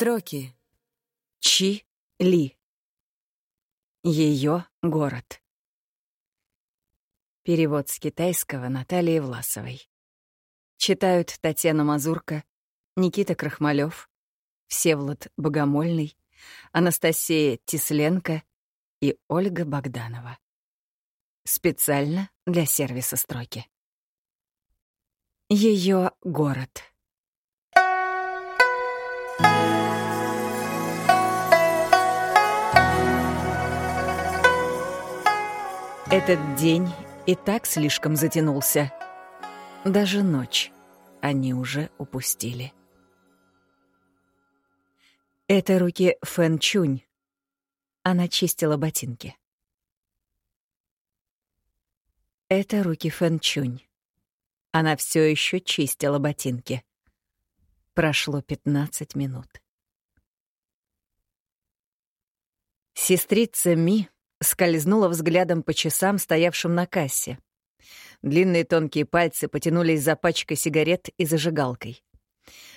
Строки. Чи Ли. Ее город. Перевод с китайского Натальи Власовой. Читают Татьяна Мазурка, Никита Крахмалев, Всеволод Богомольный, Анастасия Тисленко и Ольга Богданова. Специально для сервиса строки. Ее город. Этот день и так слишком затянулся. Даже ночь они уже упустили. Это руки Фэн Чунь. Она чистила ботинки. Это руки Фэн Чунь. Она все еще чистила ботинки. Прошло 15 минут. Сестрица Ми скользнула взглядом по часам, стоявшим на кассе. Длинные тонкие пальцы потянулись за пачкой сигарет и зажигалкой.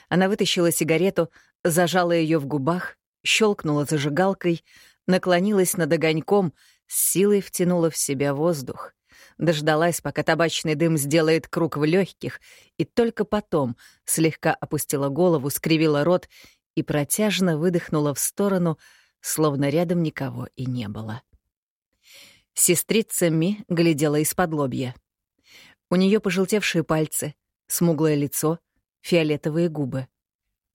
Она вытащила сигарету, зажала ее в губах, щелкнула зажигалкой, наклонилась над огоньком, с силой втянула в себя воздух, дождалась, пока табачный дым сделает круг в легких, и только потом слегка опустила голову, скривила рот и протяжно выдохнула в сторону, словно рядом никого и не было. Сестрица Ми глядела из-под лобья. У нее пожелтевшие пальцы, смуглое лицо, фиолетовые губы.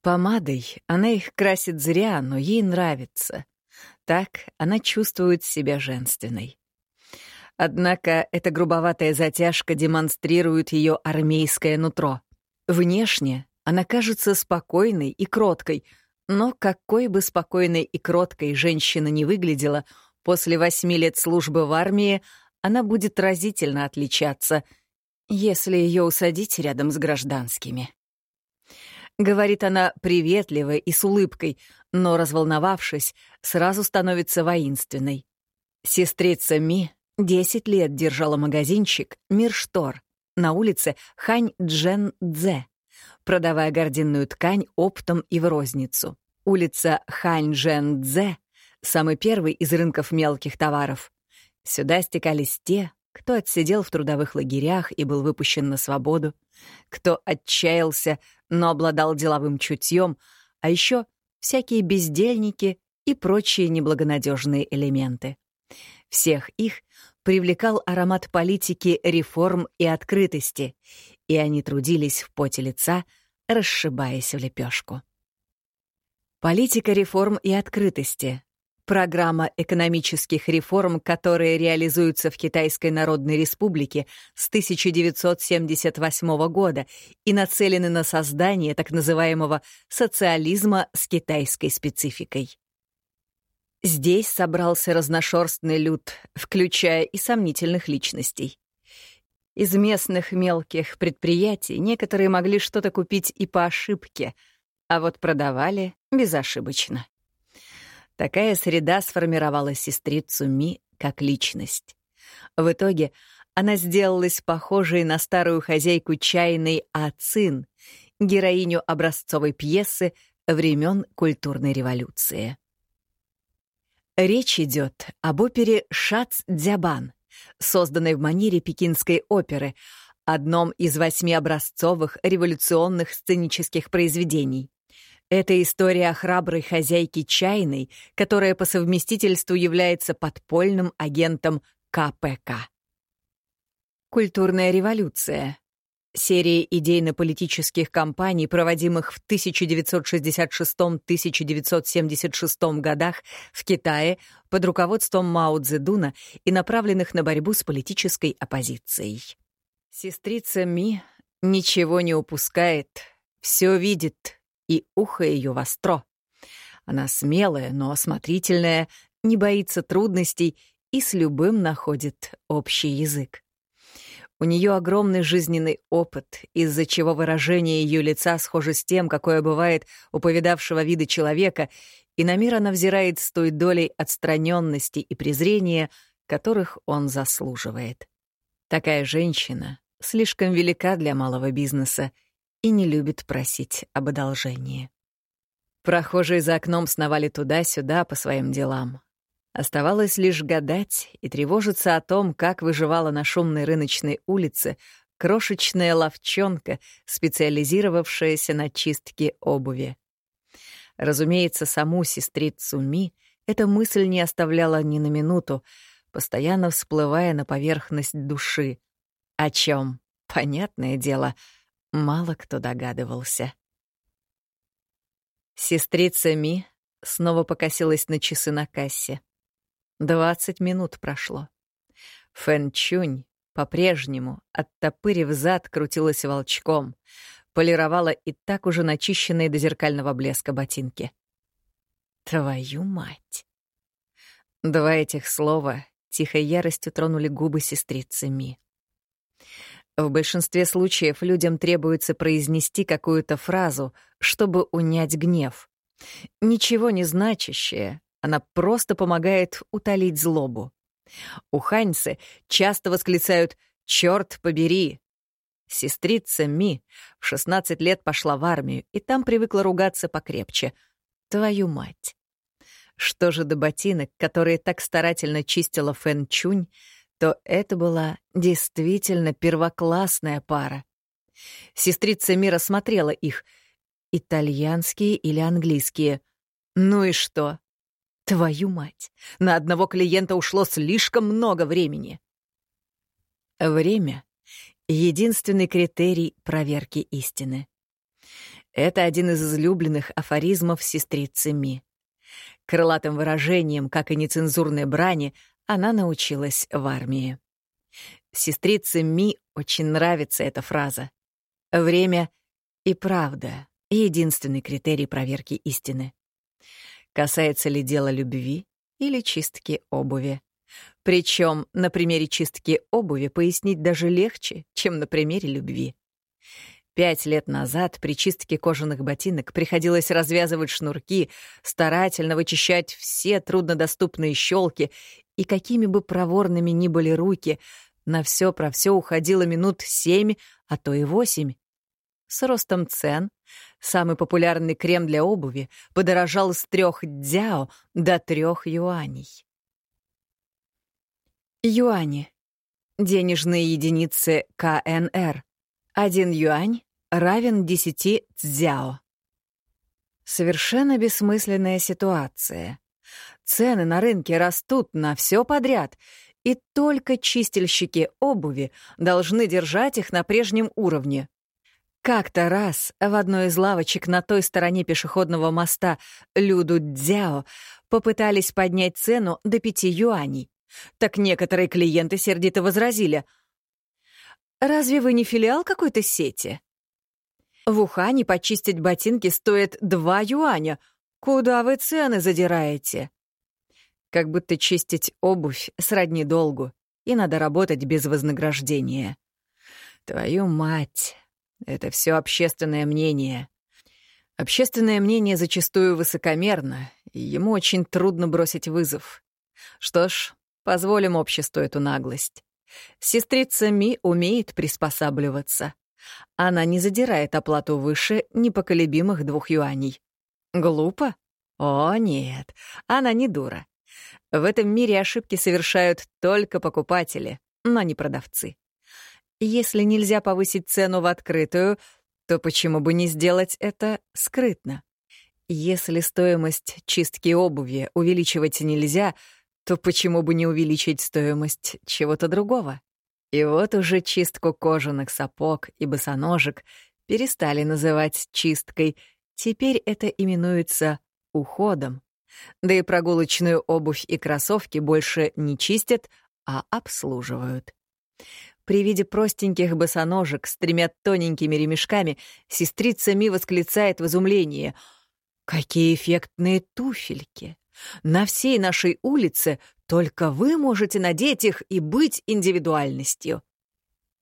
Помадой она их красит зря, но ей нравится. Так она чувствует себя женственной. Однако эта грубоватая затяжка демонстрирует ее армейское нутро. Внешне она кажется спокойной и кроткой, но какой бы спокойной и кроткой женщина не выглядела — После восьми лет службы в армии она будет разительно отличаться, если ее усадить рядом с гражданскими. Говорит она приветливо и с улыбкой, но, разволновавшись, сразу становится воинственной. Сестрица Ми десять лет держала магазинчик «Мир штор» на улице Хань-Джен-Дзе, продавая гординную ткань оптом и в розницу. Улица Хань-Джен-Дзе самый первый из рынков мелких товаров. Сюда стекались те, кто отсидел в трудовых лагерях и был выпущен на свободу, кто отчаялся, но обладал деловым чутьем, а еще всякие бездельники и прочие неблагонадежные элементы. Всех их привлекал аромат политики, реформ и открытости, и они трудились в поте лица, расшибаясь в лепешку. Политика реформ и открытости Программа экономических реформ, которые реализуются в Китайской Народной Республике с 1978 года и нацелены на создание так называемого социализма с китайской спецификой. Здесь собрался разношерстный люд, включая и сомнительных личностей. Из местных мелких предприятий некоторые могли что-то купить и по ошибке, а вот продавали безошибочно. Такая среда сформировала сестрицу Ми как личность. В итоге она сделалась похожей на старую хозяйку чайной Ацин, героиню образцовой пьесы времен культурной революции. Речь идет об опере «Шац Дзябан», созданной в манере пекинской оперы, одном из восьми образцовых революционных сценических произведений. Это история о храброй хозяйке чайной, которая по совместительству является подпольным агентом КПК. Культурная революция. Серия идейно-политических кампаний, проводимых в 1966-1976 годах в Китае под руководством Мао Цзэдуна и направленных на борьбу с политической оппозицией. Сестрица Ми ничего не упускает, все видит, и ухо ее востро. Она смелая, но осмотрительная, не боится трудностей и с любым находит общий язык. У нее огромный жизненный опыт, из-за чего выражение ее лица схоже с тем, какое бывает у повидавшего вида человека, и на мир она взирает с той долей отстраненности и презрения, которых он заслуживает. Такая женщина слишком велика для малого бизнеса — и не любит просить об одолжении. Прохожие за окном сновали туда-сюда по своим делам. Оставалось лишь гадать и тревожиться о том, как выживала на шумной рыночной улице крошечная ловчонка, специализировавшаяся на чистке обуви. Разумеется, саму сестрицу Ми эта мысль не оставляла ни на минуту, постоянно всплывая на поверхность души, о чем, понятное дело, мало кто догадывался. Сестрица Ми снова покосилась на часы на кассе. Двадцать минут прошло. Фэн Чунь по-прежнему, оттопырив зад, крутилась волчком, полировала и так уже начищенные до зеркального блеска ботинки. «Твою мать!» Два этих слова тихой яростью тронули губы сестрицы Ми. В большинстве случаев людям требуется произнести какую-то фразу, чтобы унять гнев. Ничего не значащее, она просто помогает утолить злобу. Уханьцы часто восклицают «Чёрт побери!». Сестрица Ми в 16 лет пошла в армию и там привыкла ругаться покрепче. Твою мать! Что же до ботинок, которые так старательно чистила Фэн Чунь, то это была действительно первоклассная пара. Сестрица Ми рассмотрела их. Итальянские или английские. Ну и что? Твою мать, на одного клиента ушло слишком много времени. Время — единственный критерий проверки истины. Это один из излюбленных афоризмов сестрицы Ми. Крылатым выражением, как и нецензурной брани, она научилась в армии. Сестрице Ми очень нравится эта фраза. Время и правда — единственный критерий проверки истины. Касается ли дело любви или чистки обуви? Причем на примере чистки обуви пояснить даже легче, чем на примере любви. Пять лет назад при чистке кожаных ботинок приходилось развязывать шнурки, старательно вычищать все труднодоступные щелки, и какими бы проворными ни были руки, на все про все уходило минут семь, а то и восемь. С ростом цен самый популярный крем для обуви подорожал с трех дзяо до трех юаней. Юани. Денежные единицы КНР. Один юань равен десяти цзяо. Совершенно бессмысленная ситуация. Цены на рынке растут на все подряд, и только чистильщики обуви должны держать их на прежнем уровне. Как-то раз в одной из лавочек на той стороне пешеходного моста Люду Дзяо попытались поднять цену до пяти юаней. Так некоторые клиенты сердито возразили. «Разве вы не филиал какой-то сети?» «В Ухане почистить ботинки стоит два юаня. Куда вы цены задираете?» Как будто чистить обувь сродни долгу, и надо работать без вознаграждения. «Твою мать!» Это все общественное мнение. Общественное мнение зачастую высокомерно, и ему очень трудно бросить вызов. Что ж, позволим обществу эту наглость. Сестрица Ми умеет приспосабливаться. Она не задирает оплату выше непоколебимых двух юаней. Глупо? О, нет, она не дура. В этом мире ошибки совершают только покупатели, но не продавцы. Если нельзя повысить цену в открытую, то почему бы не сделать это скрытно? Если стоимость чистки обуви увеличивать нельзя, то почему бы не увеличить стоимость чего-то другого? И вот уже чистку кожаных сапог и босоножек перестали называть чисткой, теперь это именуется уходом. Да и прогулочную обувь и кроссовки больше не чистят, а обслуживают. При виде простеньких босоножек с тремя тоненькими ремешками сестрица Ми восклицает в изумлении. «Какие эффектные туфельки! На всей нашей улице только вы можете надеть их и быть индивидуальностью!»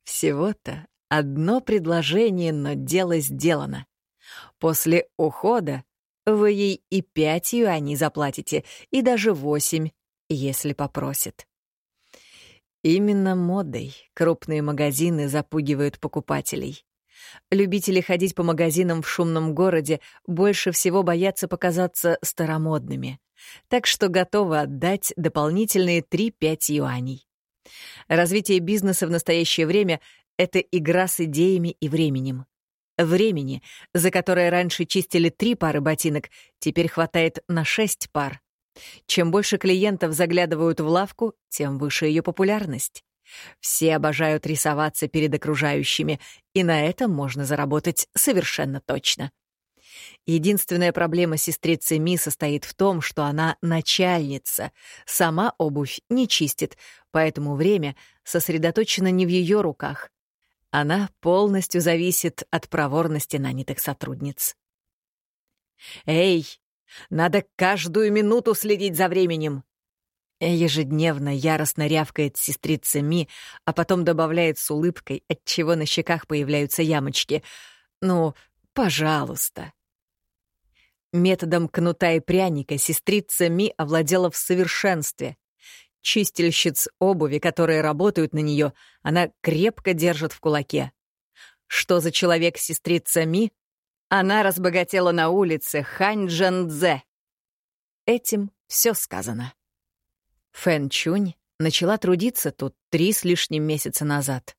Всего-то одно предложение, но дело сделано. После ухода вы ей и пять юаней заплатите, и даже восемь, если попросит. Именно модой крупные магазины запугивают покупателей. Любители ходить по магазинам в шумном городе больше всего боятся показаться старомодными, так что готовы отдать дополнительные 3-5 юаней. Развитие бизнеса в настоящее время — это игра с идеями и временем. Времени, за которое раньше чистили три пары ботинок, теперь хватает на шесть пар. Чем больше клиентов заглядывают в лавку, тем выше ее популярность. Все обожают рисоваться перед окружающими, и на этом можно заработать совершенно точно. Единственная проблема сестрицы Ми состоит в том, что она начальница, сама обувь не чистит, поэтому время сосредоточено не в ее руках. Она полностью зависит от проворности нанятых сотрудниц. «Эй, надо каждую минуту следить за временем!» Ежедневно яростно рявкает сестрица Ми, а потом добавляет с улыбкой, отчего на щеках появляются ямочки. «Ну, пожалуйста». Методом кнута и пряника сестрица Ми овладела в совершенстве. Чистильщиц обуви, которые работают на нее, она крепко держит в кулаке. Что за человек сестрица Ми? Она разбогатела на улице Ханьчжэнцзе. Этим все сказано. Фэн Чунь начала трудиться тут три с лишним месяца назад.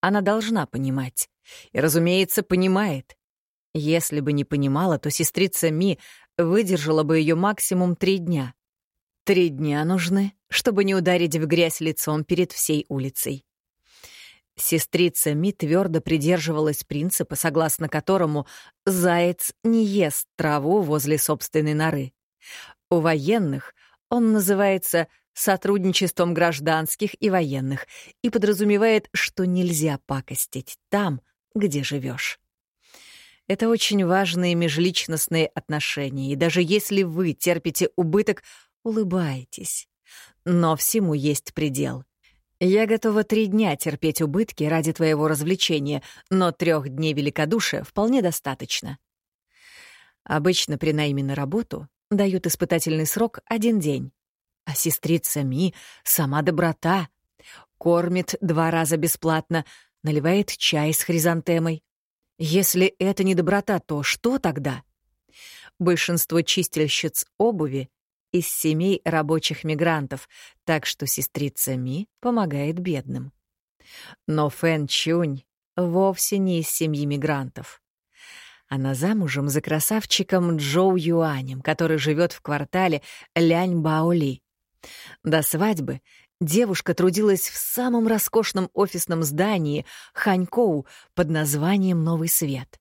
Она должна понимать. И, разумеется, понимает. Если бы не понимала, то сестрица Ми выдержала бы ее максимум три дня. Три дня нужны, чтобы не ударить в грязь лицом перед всей улицей. Сестрица Ми твердо придерживалась принципа, согласно которому заяц не ест траву возле собственной норы. У военных он называется сотрудничеством гражданских и военных и подразумевает, что нельзя пакостить там, где живешь. Это очень важные межличностные отношения, и даже если вы терпите убыток, улыбайтесь. Но всему есть предел. Я готова три дня терпеть убытки ради твоего развлечения, но трех дней великодушия вполне достаточно. Обычно при найме на работу дают испытательный срок один день. А сестрица Ми — сама доброта. Кормит два раза бесплатно, наливает чай с хризантемой. Если это не доброта, то что тогда? Большинство чистильщиц обуви из семей рабочих мигрантов, так что сестрица Ми помогает бедным. Но Фэн Чунь вовсе не из семьи мигрантов. Она замужем за красавчиком Джоу Юанем, который живет в квартале Лянь Баоли. До свадьбы девушка трудилась в самом роскошном офисном здании Ханькоу под названием «Новый свет».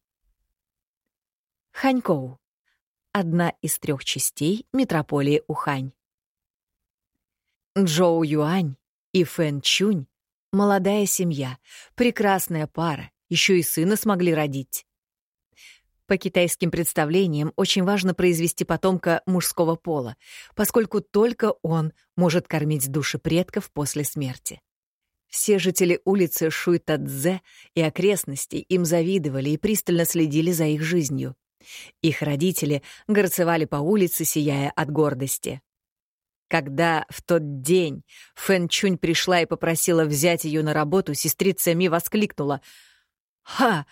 Ханькоу одна из трех частей метрополии Ухань. Джоу Юань и Фэн Чунь — молодая семья, прекрасная пара, еще и сына смогли родить. По китайским представлениям очень важно произвести потомка мужского пола, поскольку только он может кормить души предков после смерти. Все жители улицы Шуйтадзе и окрестностей им завидовали и пристально следили за их жизнью. Их родители горцевали по улице, сияя от гордости. Когда в тот день Фэн Чунь пришла и попросила взять ее на работу, сестрица Ми воскликнула. «Ха!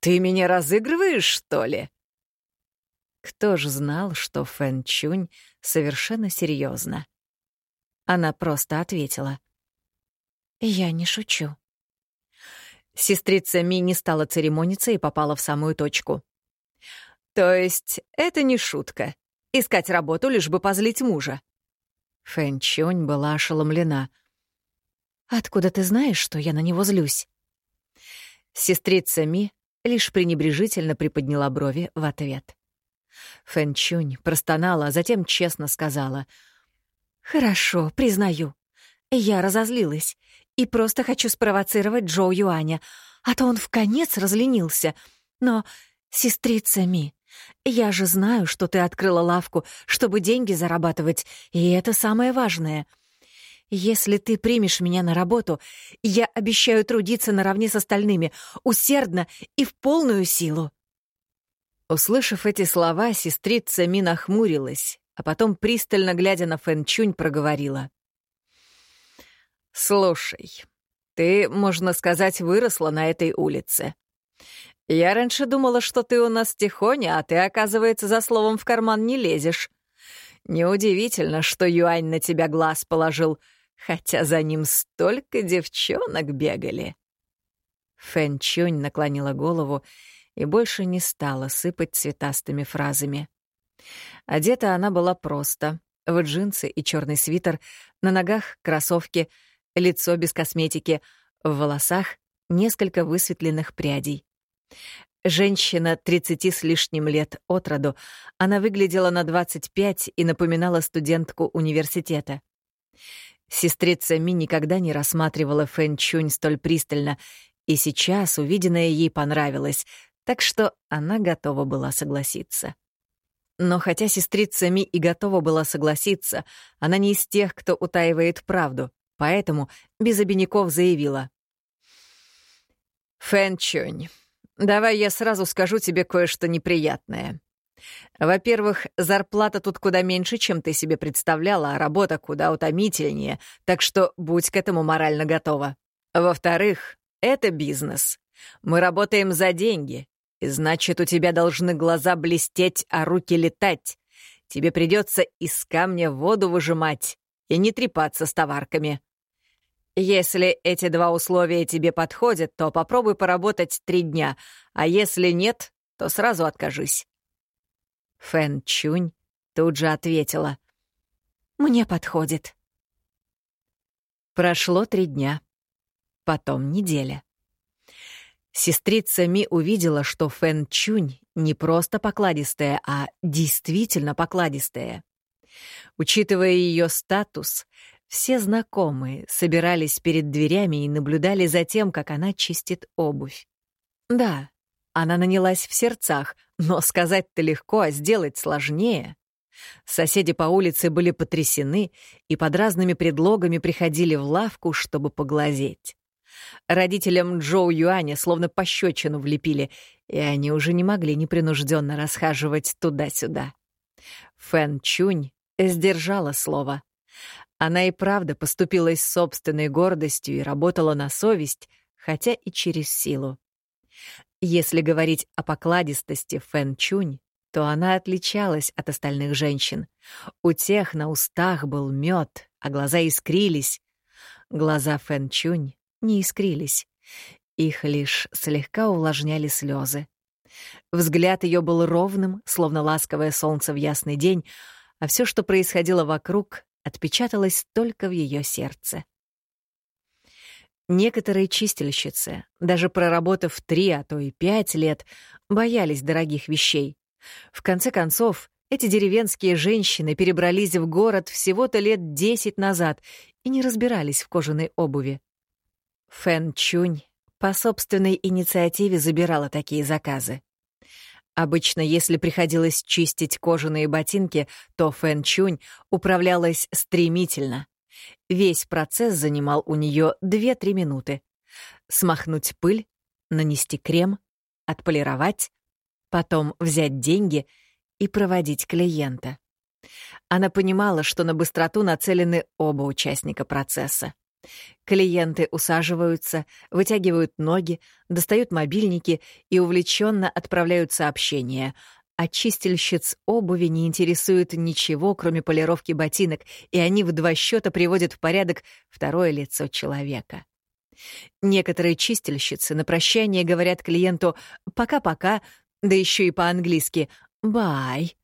Ты меня разыгрываешь, что ли?» Кто ж знал, что Фэн Чунь совершенно серьезно? Она просто ответила. «Я не шучу». Сестрица Ми не стала церемониться и попала в самую точку. То есть это не шутка — искать работу, лишь бы позлить мужа. Фэн Чонь была ошеломлена. «Откуда ты знаешь, что я на него злюсь?» Сестрица Ми лишь пренебрежительно приподняла брови в ответ. Фэн Чунь простонала, а затем честно сказала. «Хорошо, признаю. Я разозлилась и просто хочу спровоцировать Джоу Юаня, а то он в конец разленился. Но, сестрица Ми, я же знаю, что ты открыла лавку, чтобы деньги зарабатывать, и это самое важное. Если ты примешь меня на работу, я обещаю трудиться наравне с остальными, усердно и в полную силу». Услышав эти слова, сестрица Ми нахмурилась, а потом, пристально глядя на Фэн Чунь, проговорила. «Слушай, ты, можно сказать, выросла на этой улице. «Я раньше думала, что ты у нас тихоня, а ты, оказывается, за словом в карман не лезешь. Неудивительно, что Юань на тебя глаз положил, хотя за ним столько девчонок бегали». Фэн Чунь наклонила голову и больше не стала сыпать цветастыми фразами. Одета она была просто, в джинсы и черный свитер, на ногах — кроссовки, лицо без косметики, в волосах — несколько высветленных прядей. Женщина 30 с лишним лет от роду, она выглядела на 25 и напоминала студентку университета. Сестрица Ми никогда не рассматривала Фэн Чунь столь пристально, и сейчас увиденное ей понравилось, так что она готова была согласиться. Но хотя сестрица Ми и готова была согласиться, она не из тех, кто утаивает правду, поэтому без обиняков заявила. «Фэн Чунь, давай я сразу скажу тебе кое-что неприятное. Во-первых, зарплата тут куда меньше, чем ты себе представляла, а работа куда утомительнее, так что будь к этому морально готова. Во-вторых, это бизнес. Мы работаем за деньги, и значит, у тебя должны глаза блестеть, а руки летать. Тебе придется из камня воду выжимать и не трепаться с товарками. Если эти два условия тебе подходят, то попробуй поработать три дня, а если нет, то сразу откажись. Фэн Чунь тут же ответила. «Мне подходит». Прошло три дня, потом неделя. Сестрица Ми увидела, что Фэн Чунь не просто покладистая, а действительно покладистая. Учитывая ее статус, все знакомые собирались перед дверями и наблюдали за тем, как она чистит обувь. Да, она нанялась в сердцах, но сказать-то легко, а сделать сложнее. Соседи по улице были потрясены и под разными предлогами приходили в лавку, чтобы поглазеть. Родителям Джоу Юаня словно пощечину влепили, и они уже не могли непринужденно расхаживать туда-сюда. Фэн Чунь сдержала слово. Она и правда поступилась собственной гордостью и работала на совесть, хотя и через силу. Если говорить о покладистости Фэн Чунь, то она отличалась от остальных женщин. У тех на устах был мед, а глаза искрились. Глаза Фэн Чунь не искрились. Их лишь слегка увлажняли слезы. Взгляд ее был ровным, словно ласковое солнце в ясный день, а все, что происходило вокруг, отпечаталось только в ее сердце. Некоторые чистильщицы, даже проработав три, а то и пять лет, боялись дорогих вещей. В конце концов, эти деревенские женщины перебрались в город всего-то лет десять назад и не разбирались в кожаной обуви. Фэн Чунь по собственной инициативе забирала такие заказы. Обычно, если приходилось чистить кожаные ботинки, то Фэн Чунь управлялась стремительно. Весь процесс занимал у нее 2-3 минуты. Смахнуть пыль, нанести крем, отполировать, потом взять деньги и проводить клиента. Она понимала, что на быстроту нацелены оба участника процесса. Клиенты усаживаются, вытягивают ноги, достают мобильники и увлеченно отправляют сообщения. А чистильщиц обуви не интересует ничего, кроме полировки ботинок, и они в два счета приводят в порядок второе лицо человека. Некоторые чистильщицы на прощание говорят клиенту «пока-пока», да еще и по-английски «бай».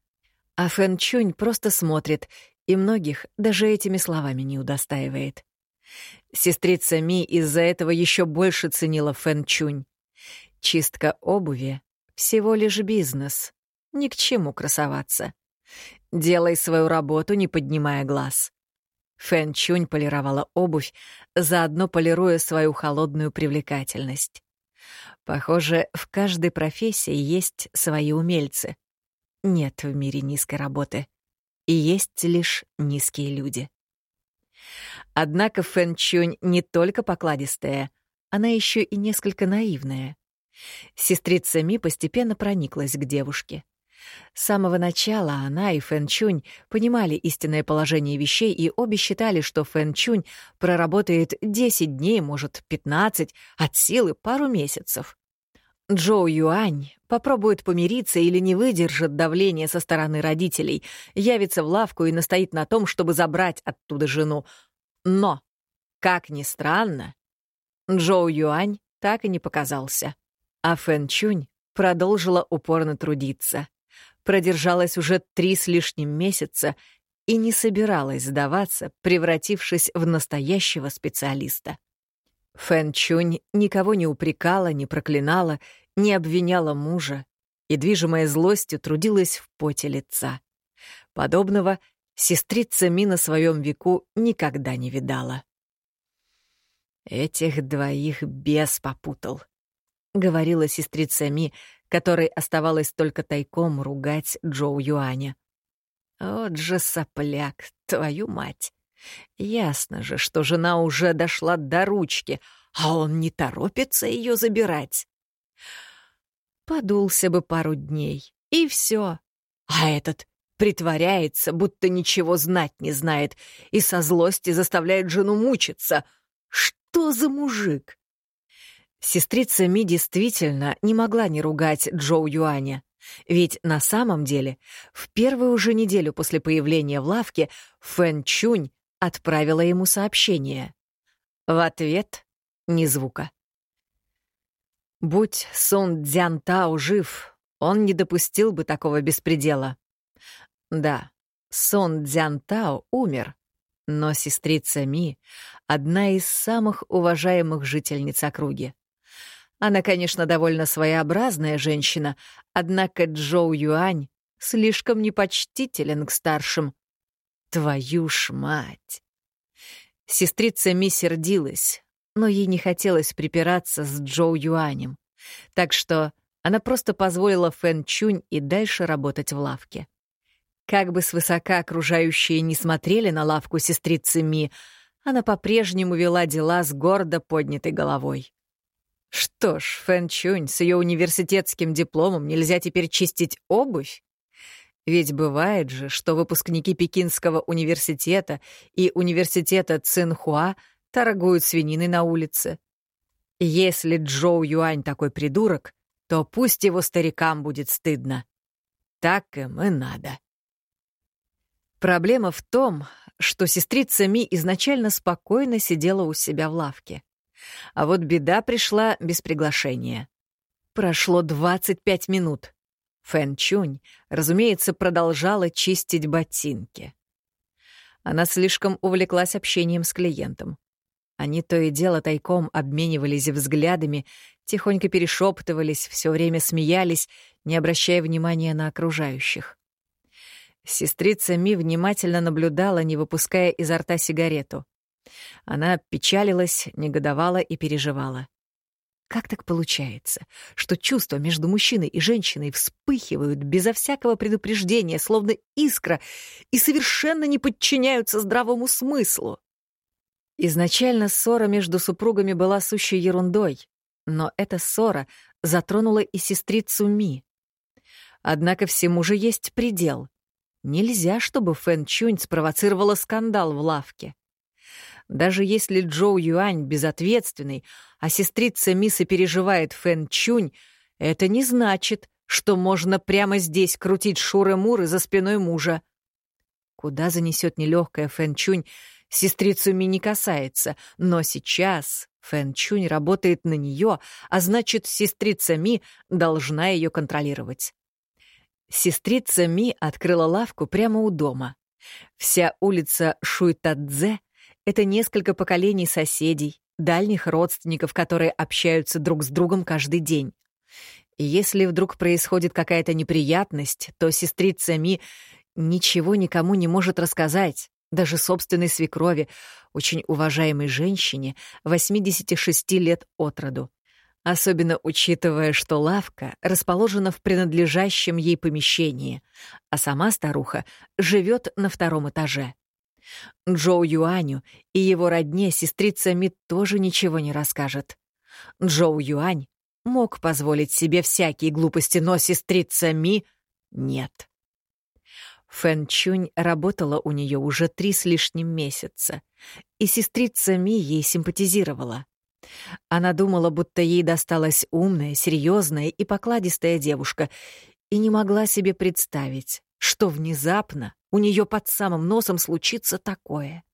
А Фэн Чунь просто смотрит, и многих даже этими словами не удостаивает. Сестрица Ми из-за этого еще больше ценила Фэн Чунь. Чистка обуви — всего лишь бизнес. Ни к чему красоваться. Делай свою работу, не поднимая глаз. Фэн Чунь полировала обувь, заодно полируя свою холодную привлекательность. Похоже, в каждой профессии есть свои умельцы. Нет в мире низкой работы. И есть лишь низкие люди. Однако Фэн Чунь не только покладистая, она еще и несколько наивная. Сестрица Ми постепенно прониклась к девушке. С самого начала она и Фэн Чунь понимали истинное положение вещей, и обе считали, что Фэн Чунь проработает 10 дней, может, 15, от силы пару месяцев. Джоу Юань попробует помириться или не выдержит давления со стороны родителей, явится в лавку и настоит на том, чтобы забрать оттуда жену. Но, как ни странно, Джоу Юань так и не показался. А Фэн Чунь продолжила упорно трудиться. Продержалась уже три с лишним месяца и не собиралась сдаваться, превратившись в настоящего специалиста. Фэн Чунь никого не упрекала, не проклинала, не обвиняла мужа и, движимая злостью, трудилась в поте лица. Подобного сестрица Ми на своем веку никогда не видала. «Этих двоих бес попутал», — говорила сестрица Ми, которой оставалось только тайком ругать Джоу Юаня. «Вот же сопляк, твою мать! Ясно же, что жена уже дошла до ручки, а он не торопится ее забирать. Подулся бы пару дней, и все. А этот притворяется, будто ничего знать не знает, и со злости заставляет жену мучиться. Что за мужик? Сестрица Ми действительно не могла не ругать Джоу Юаня. Ведь на самом деле в первую же неделю после появления в лавке Фэн Чунь отправила ему сообщение. В ответ — ни звука. Будь Сун Дзян Тао жив, он не допустил бы такого беспредела. Да, Сон Дзян Тао умер, но сестрица Ми — одна из самых уважаемых жительниц округи. Она, конечно, довольно своеобразная женщина, однако Джоу Юань слишком непочтителен к старшим. Твою ж мать! Сестрица Ми сердилась, но ей не хотелось припираться с Джоу Юанем. Так что она просто позволила Фэн Чунь и дальше работать в лавке. Как бы свысока окружающие не смотрели на лавку сестрицы Ми, она по-прежнему вела дела с гордо поднятой головой. Что ж, Фэн Чунь с ее университетским дипломом нельзя теперь чистить обувь? Ведь бывает же, что выпускники Пекинского университета и университета Цинхуа торгуют свининой на улице. Если Джоу Юань такой придурок, то пусть его старикам будет стыдно. Так им и надо. Проблема в том, что сестрица Ми изначально спокойно сидела у себя в лавке. А вот беда пришла без приглашения. Прошло 25 минут. Фэн Чунь, разумеется, продолжала чистить ботинки. Она слишком увлеклась общением с клиентом. Они то и дело тайком обменивались взглядами, тихонько перешептывались, все время смеялись, не обращая внимания на окружающих. Сестрица Ми внимательно наблюдала, не выпуская изо рта сигарету. Она печалилась, негодовала и переживала. Как так получается, что чувства между мужчиной и женщиной вспыхивают безо всякого предупреждения, словно искра, и совершенно не подчиняются здравому смыслу? Изначально ссора между супругами была сущей ерундой, но эта ссора затронула и сестрицу Ми. Однако всему же есть предел. Нельзя, чтобы Фэн Чунь спровоцировала скандал в лавке. Даже если Джоу Юань безответственный, а сестрица Миса переживает Фэн Чунь, это не значит, что можно прямо здесь крутить шуры-муры за спиной мужа. Куда занесет нелегкая Фэн Чунь, сестрицу Ми не касается, но сейчас Фэн Чунь работает на нее, а значит, сестрица Ми должна ее контролировать. Сестрица Ми открыла лавку прямо у дома. Вся улица Шуйтадзе это несколько поколений соседей, дальних родственников, которые общаются друг с другом каждый день. И если вдруг происходит какая-то неприятность, то сестрица Ми ничего никому не может рассказать, даже собственной свекрови, очень уважаемой женщине, 86 лет от роду. Особенно учитывая, что лавка расположена в принадлежащем ей помещении, а сама старуха живет на втором этаже. Джоу Юаню и его родне сестрица Ми тоже ничего не расскажет. Джоу Юань мог позволить себе всякие глупости, но сестрица Ми — нет. Фэн Чунь работала у нее уже три с лишним месяца, и сестрица Ми ей симпатизировала. Она думала, будто ей досталась умная, серьезная и покладистая девушка, и не могла себе представить, что внезапно у нее под самым носом случится такое.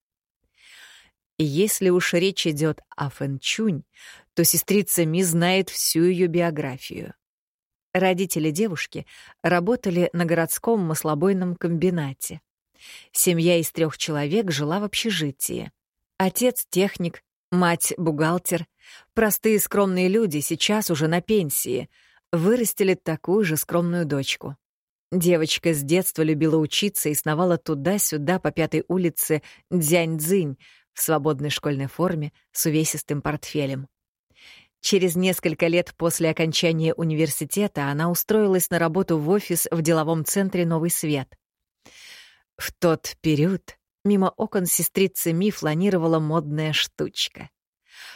Если уж речь идет о Фэнчунь, то сестрица Ми знает всю ее биографию. Родители девушки работали на городском маслобойном комбинате. Семья из трех человек жила в общежитии. Отец — техник, мать — бухгалтер. Простые скромные люди сейчас уже на пенсии. Вырастили такую же скромную дочку. Девочка с детства любила учиться и сновала туда-сюда по пятой улице Дзяньцзинь в свободной школьной форме с увесистым портфелем. Через несколько лет после окончания университета она устроилась на работу в офис в деловом центре «Новый свет». В тот период мимо окон сестрицы Ми фланировала модная штучка.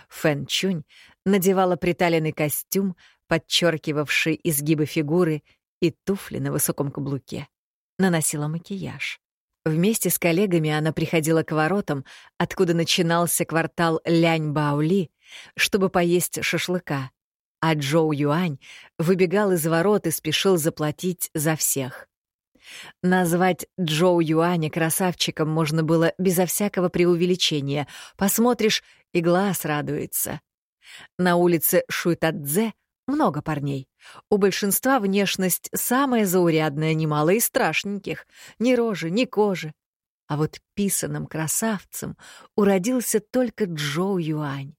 Фэн Чунь надевала приталенный костюм, подчеркивавший изгибы фигуры, и туфли на высоком каблуке. Наносила макияж. Вместе с коллегами она приходила к воротам, откуда начинался квартал Лянь-Баоли, чтобы поесть шашлыка, а Джоу Юань выбегал из ворот и спешил заплатить за всех. Назвать Джоу Юаня красавчиком можно было безо всякого преувеличения. Посмотришь, и глаз радуется. На улице Шуйтадзе много парней. У большинства внешность самая заурядная, немало и страшненьких. Ни рожи, ни кожи. А вот писаным красавцем уродился только Джоу Юань.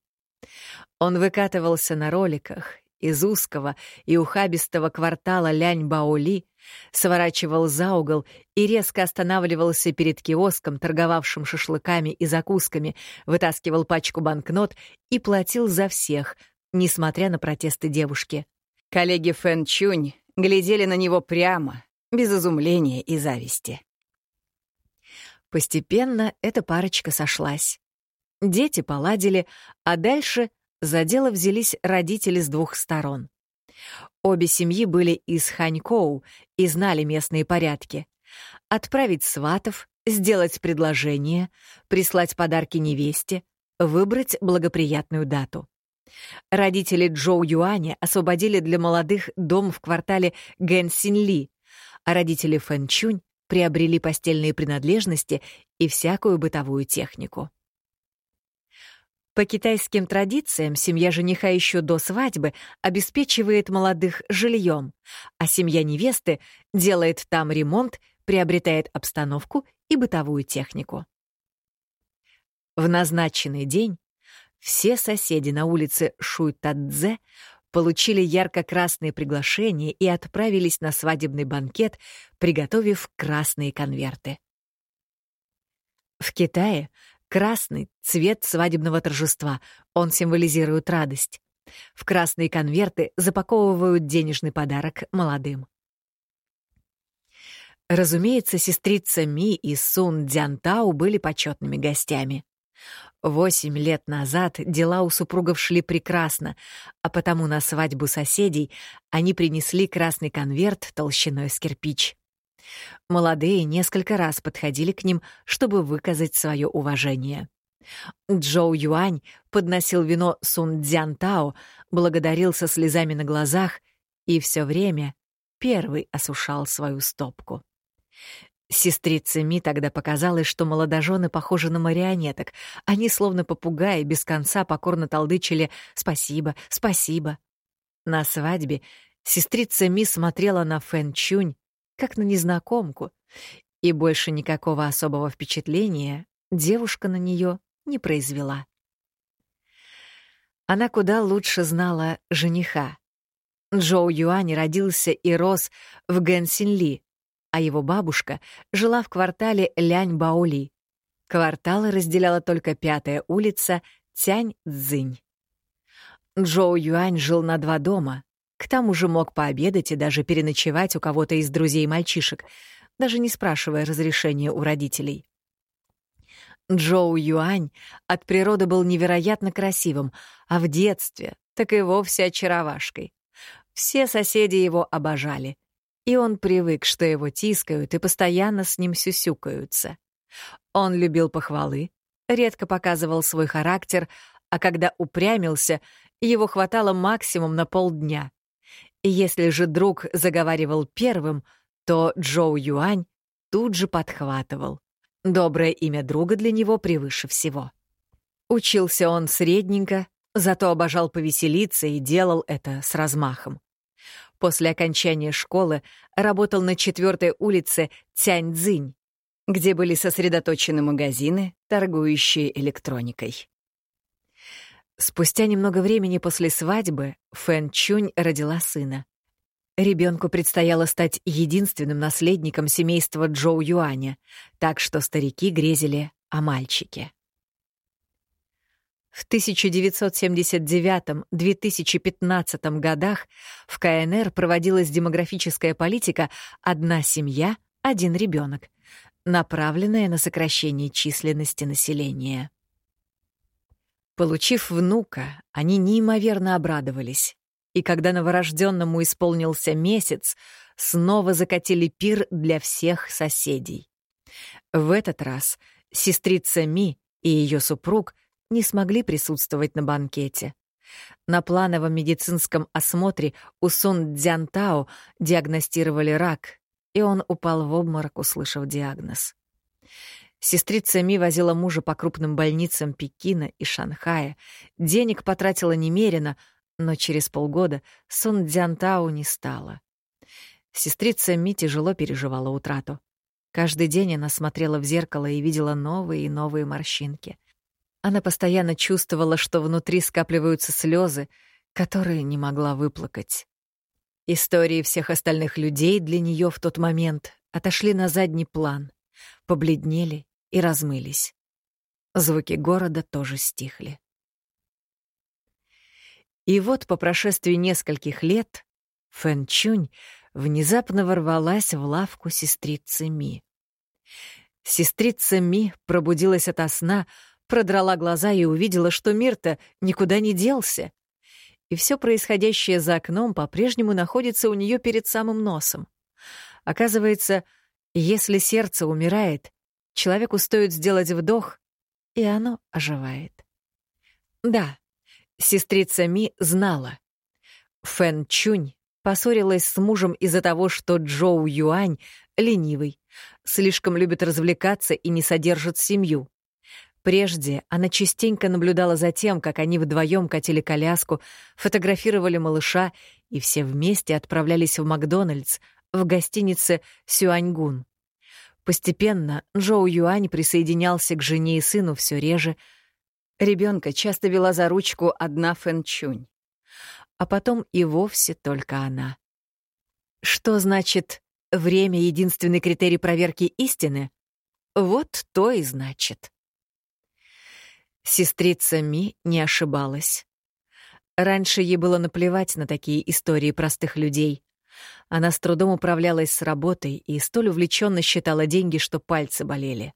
Он выкатывался на роликах из узкого и ухабистого квартала Лянь-Баоли, сворачивал за угол и резко останавливался перед киоском, торговавшим шашлыками и закусками, вытаскивал пачку банкнот и платил за всех, несмотря на протесты девушки. Коллеги Фэн Чунь глядели на него прямо, без изумления и зависти. Постепенно эта парочка сошлась. Дети поладили, а дальше за дело взялись родители с двух сторон. Обе семьи были из Ханькоу и знали местные порядки. Отправить сватов, сделать предложение, прислать подарки невесте, выбрать благоприятную дату. Родители Джоу Юаня освободили для молодых дом в квартале Гэн-Синли, а родители Фэн Чунь приобрели постельные принадлежности и всякую бытовую технику. По китайским традициям семья жениха еще до свадьбы обеспечивает молодых жильем, а семья невесты делает там ремонт, приобретает обстановку и бытовую технику. В назначенный день все соседи на улице Шуйтадзе получили ярко-красные приглашения и отправились на свадебный банкет, приготовив красные конверты. В Китае красный — цвет свадебного торжества, он символизирует радость. В красные конверты запаковывают денежный подарок молодым. Разумеется, сестрица Ми и Сун Дзянтау были почетными гостями. Восемь лет назад дела у супругов шли прекрасно, а потому на свадьбу соседей они принесли красный конверт толщиной с кирпич. Молодые несколько раз подходили к ним, чтобы выказать свое уважение. Джоу Юань подносил вино Сун Цзян Тао, благодарил со слезами на глазах и все время первый осушал свою стопку. Сестрице Ми тогда показалось, что молодожены похожи на марионеток. Они, словно попугаи, без конца покорно толдычили «спасибо, спасибо». На свадьбе сестрица Ми смотрела на Фэн Чунь, как на незнакомку, и больше никакого особого впечатления девушка на нее не произвела. Она куда лучше знала жениха. Джоу Юань родился и рос в Гэнсинли, а его бабушка жила в квартале Лянь-Баоли. Кварталы разделяла только пятая улица Тянь-Цзинь. Джоу Юань жил на два дома, к тому же мог пообедать и даже переночевать у кого-то из друзей-мальчишек, даже не спрашивая разрешения у родителей. Джоу Юань от природы был невероятно красивым, а в детстве так и вовсе очаровашкой. Все соседи его обожали, и он привык, что его тискают и постоянно с ним сюсюкаются. Он любил похвалы, редко показывал свой характер, а когда упрямился, его хватало максимум на полдня. Если же друг заговаривал первым, то Джоу Юань тут же подхватывал. Доброе имя друга для него превыше всего. Учился он средненько, зато обожал повеселиться и делал это с размахом. После окончания школы работал на четвертой улице Тяньцзинь, где были сосредоточены магазины, торгующие электроникой. Спустя немного времени после свадьбы Фэн Чунь родила сына. Ребенку предстояло стать единственным наследником семейства Джоу Юаня, так что старики грезили о мальчике. В 1979-2015 годах в КНР проводилась демографическая политика «одна семья, один ребенок», направленная на сокращение численности населения. Получив внука, они неимоверно обрадовались. И когда новорожденному исполнился месяц, снова закатили пир для всех соседей. В этот раз сестрица Ми и ее супруг не смогли присутствовать на банкете. На плановом медицинском осмотре у Сун Дзянтао диагностировали рак, и он упал в обморок, услышав диагноз. Сестрица Ми возила мужа по крупным больницам Пекина и Шанхая. Денег потратила немерено, но через полгода Сун Дзянтау не стало. Сестрица Ми тяжело переживала утрату. Каждый день она смотрела в зеркало и видела новые и новые морщинки. Она постоянно чувствовала, что внутри скапливаются слезы, которые не могла выплакать. Истории всех остальных людей для нее в тот момент отошли на задний план, побледнели и размылись. Звуки города тоже стихли. И вот по прошествии нескольких лет Фэн Чунь внезапно ворвалась в лавку сестрицы Ми. Сестрица Ми пробудилась ото сна, продрала глаза и увидела, что мир-то никуда не делся. И все происходящее за окном по-прежнему находится у нее перед самым носом. Оказывается, если сердце умирает, Человеку стоит сделать вдох, и оно оживает. Да, сестрица Ми знала. Фэн Чунь поссорилась с мужем из-за того, что Джоу Юань ленивый, слишком любит развлекаться и не содержит семью. Прежде она частенько наблюдала за тем, как они вдвоем катили коляску, фотографировали малыша и все вместе отправлялись в Макдональдс в гостинице Сюаньгун. Постепенно Джоу Юань присоединялся к жене и сыну все реже. Ребенка часто вела за ручку одна Фэн Чунь. А потом и вовсе только она. Что значит «время — единственный критерий проверки истины»? Вот то и значит. Сестрица Ми не ошибалась. Раньше ей было наплевать на такие истории простых людей. Она с трудом управлялась с работой и столь увлеченно считала деньги, что пальцы болели.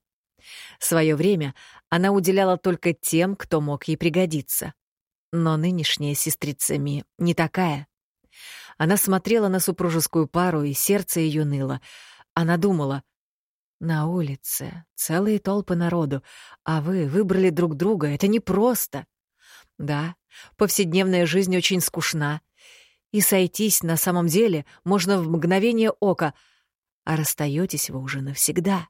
Свое время она уделяла только тем, кто мог ей пригодиться. Но нынешняя сестрица Ми не такая. Она смотрела на супружескую пару, и сердце ее ныло. Она думала, «На улице целые толпы народу, а вы выбрали друг друга, это непросто». Да, повседневная жизнь очень скучна, и сойтись на самом деле можно в мгновение ока, а расстаетесь вы уже навсегда.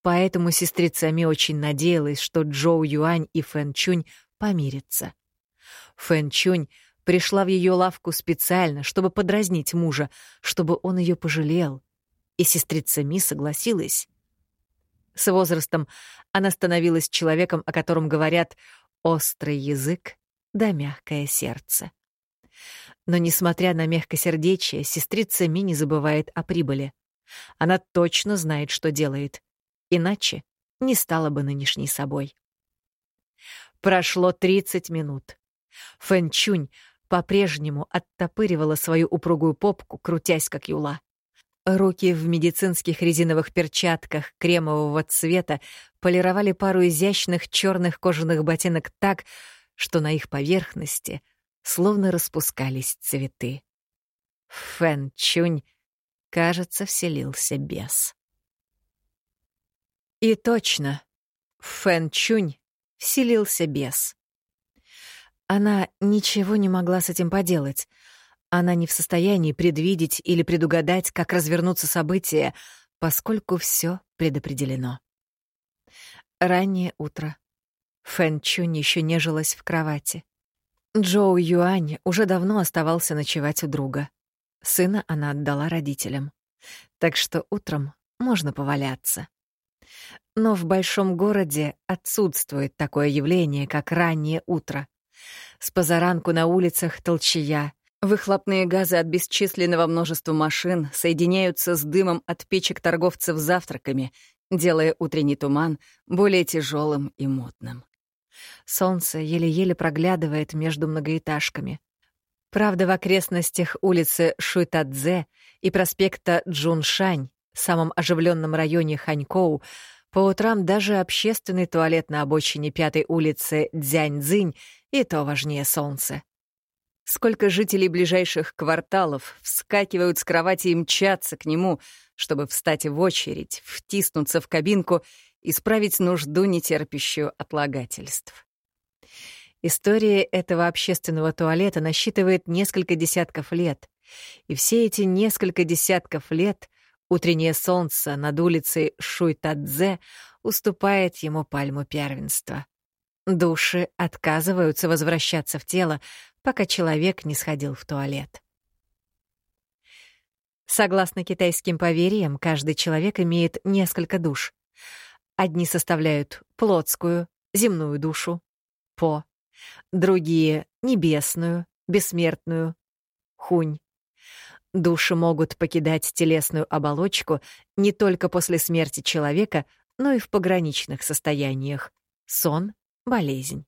Поэтому сестрица Ми очень надеялась, что Джоу Юань и Фэн Чунь помирятся. Фэн Чунь пришла в ее лавку специально, чтобы подразнить мужа, чтобы он ее пожалел. И сестрица Ми согласилась. С возрастом она становилась человеком, о котором говорят «острый язык да мягкое сердце». Но, несмотря на мягкосердечие, сестрица Ми не забывает о прибыли. Она точно знает, что делает. Иначе не стала бы нынешней собой. Прошло 30 минут. Фэн Чунь по-прежнему оттопыривала свою упругую попку, крутясь как юла. Руки в медицинских резиновых перчатках кремового цвета полировали пару изящных черных кожаных ботинок так, что на их поверхности словно распускались цветы. Фэн Чунь, кажется, вселился бес. И точно, Фэн Чунь вселился бес. Она ничего не могла с этим поделать. Она не в состоянии предвидеть или предугадать, как развернутся события, поскольку все предопределено. Раннее утро. Фэн Чунь еще нежилась в кровати. Джоу Юань уже давно оставался ночевать у друга. Сына она отдала родителям. Так что утром можно поваляться. Но в большом городе отсутствует такое явление, как раннее утро. С позаранку на улицах толчая, выхлопные газы от бесчисленного множества машин соединяются с дымом от печек торговцев завтраками, делая утренний туман более тяжелым и мутным. Солнце еле-еле проглядывает между многоэтажками. Правда, в окрестностях улицы Шуйтадзе и проспекта Джуншань, самом оживленном районе Ханькоу, по утрам даже общественный туалет на обочине пятой улицы Дзяньцзинь и то важнее солнца. Сколько жителей ближайших кварталов вскакивают с кровати и мчатся к нему, чтобы встать в очередь, втиснуться в кабинку и справить нужду, нетерпящую отлагательств. История этого общественного туалета насчитывает несколько десятков лет, и все эти несколько десятков лет утреннее солнце над улицей Шуйтадзе уступает ему пальму первенства. Души отказываются возвращаться в тело, пока человек не сходил в туалет. Согласно китайским поверьям, каждый человек имеет несколько душ. Одни составляют плотскую, земную душу, по, другие — небесную, бессмертную, хунь. Души могут покидать телесную оболочку не только после смерти человека, но и в пограничных состояниях — сон, болезнь.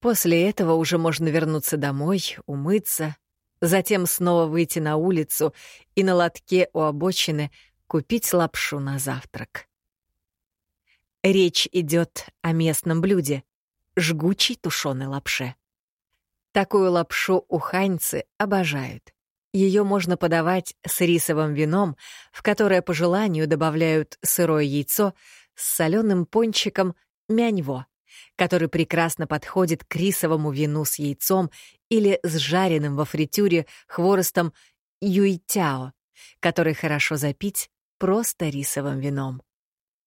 После этого уже можно вернуться домой, умыться, затем снова выйти на улицу и на лотке у обочины купить лапшу на завтрак. Речь идет о местном блюде — жгучей тушеной лапше. Такую лапшу уханьцы обожают. Ее можно подавать с рисовым вином, в которое по желанию добавляют сырое яйцо с соленым пончиком мяньво, который прекрасно подходит к рисовому вину с яйцом или с жареным во фритюре хворостом юйтяо, который хорошо запить просто рисовым вином.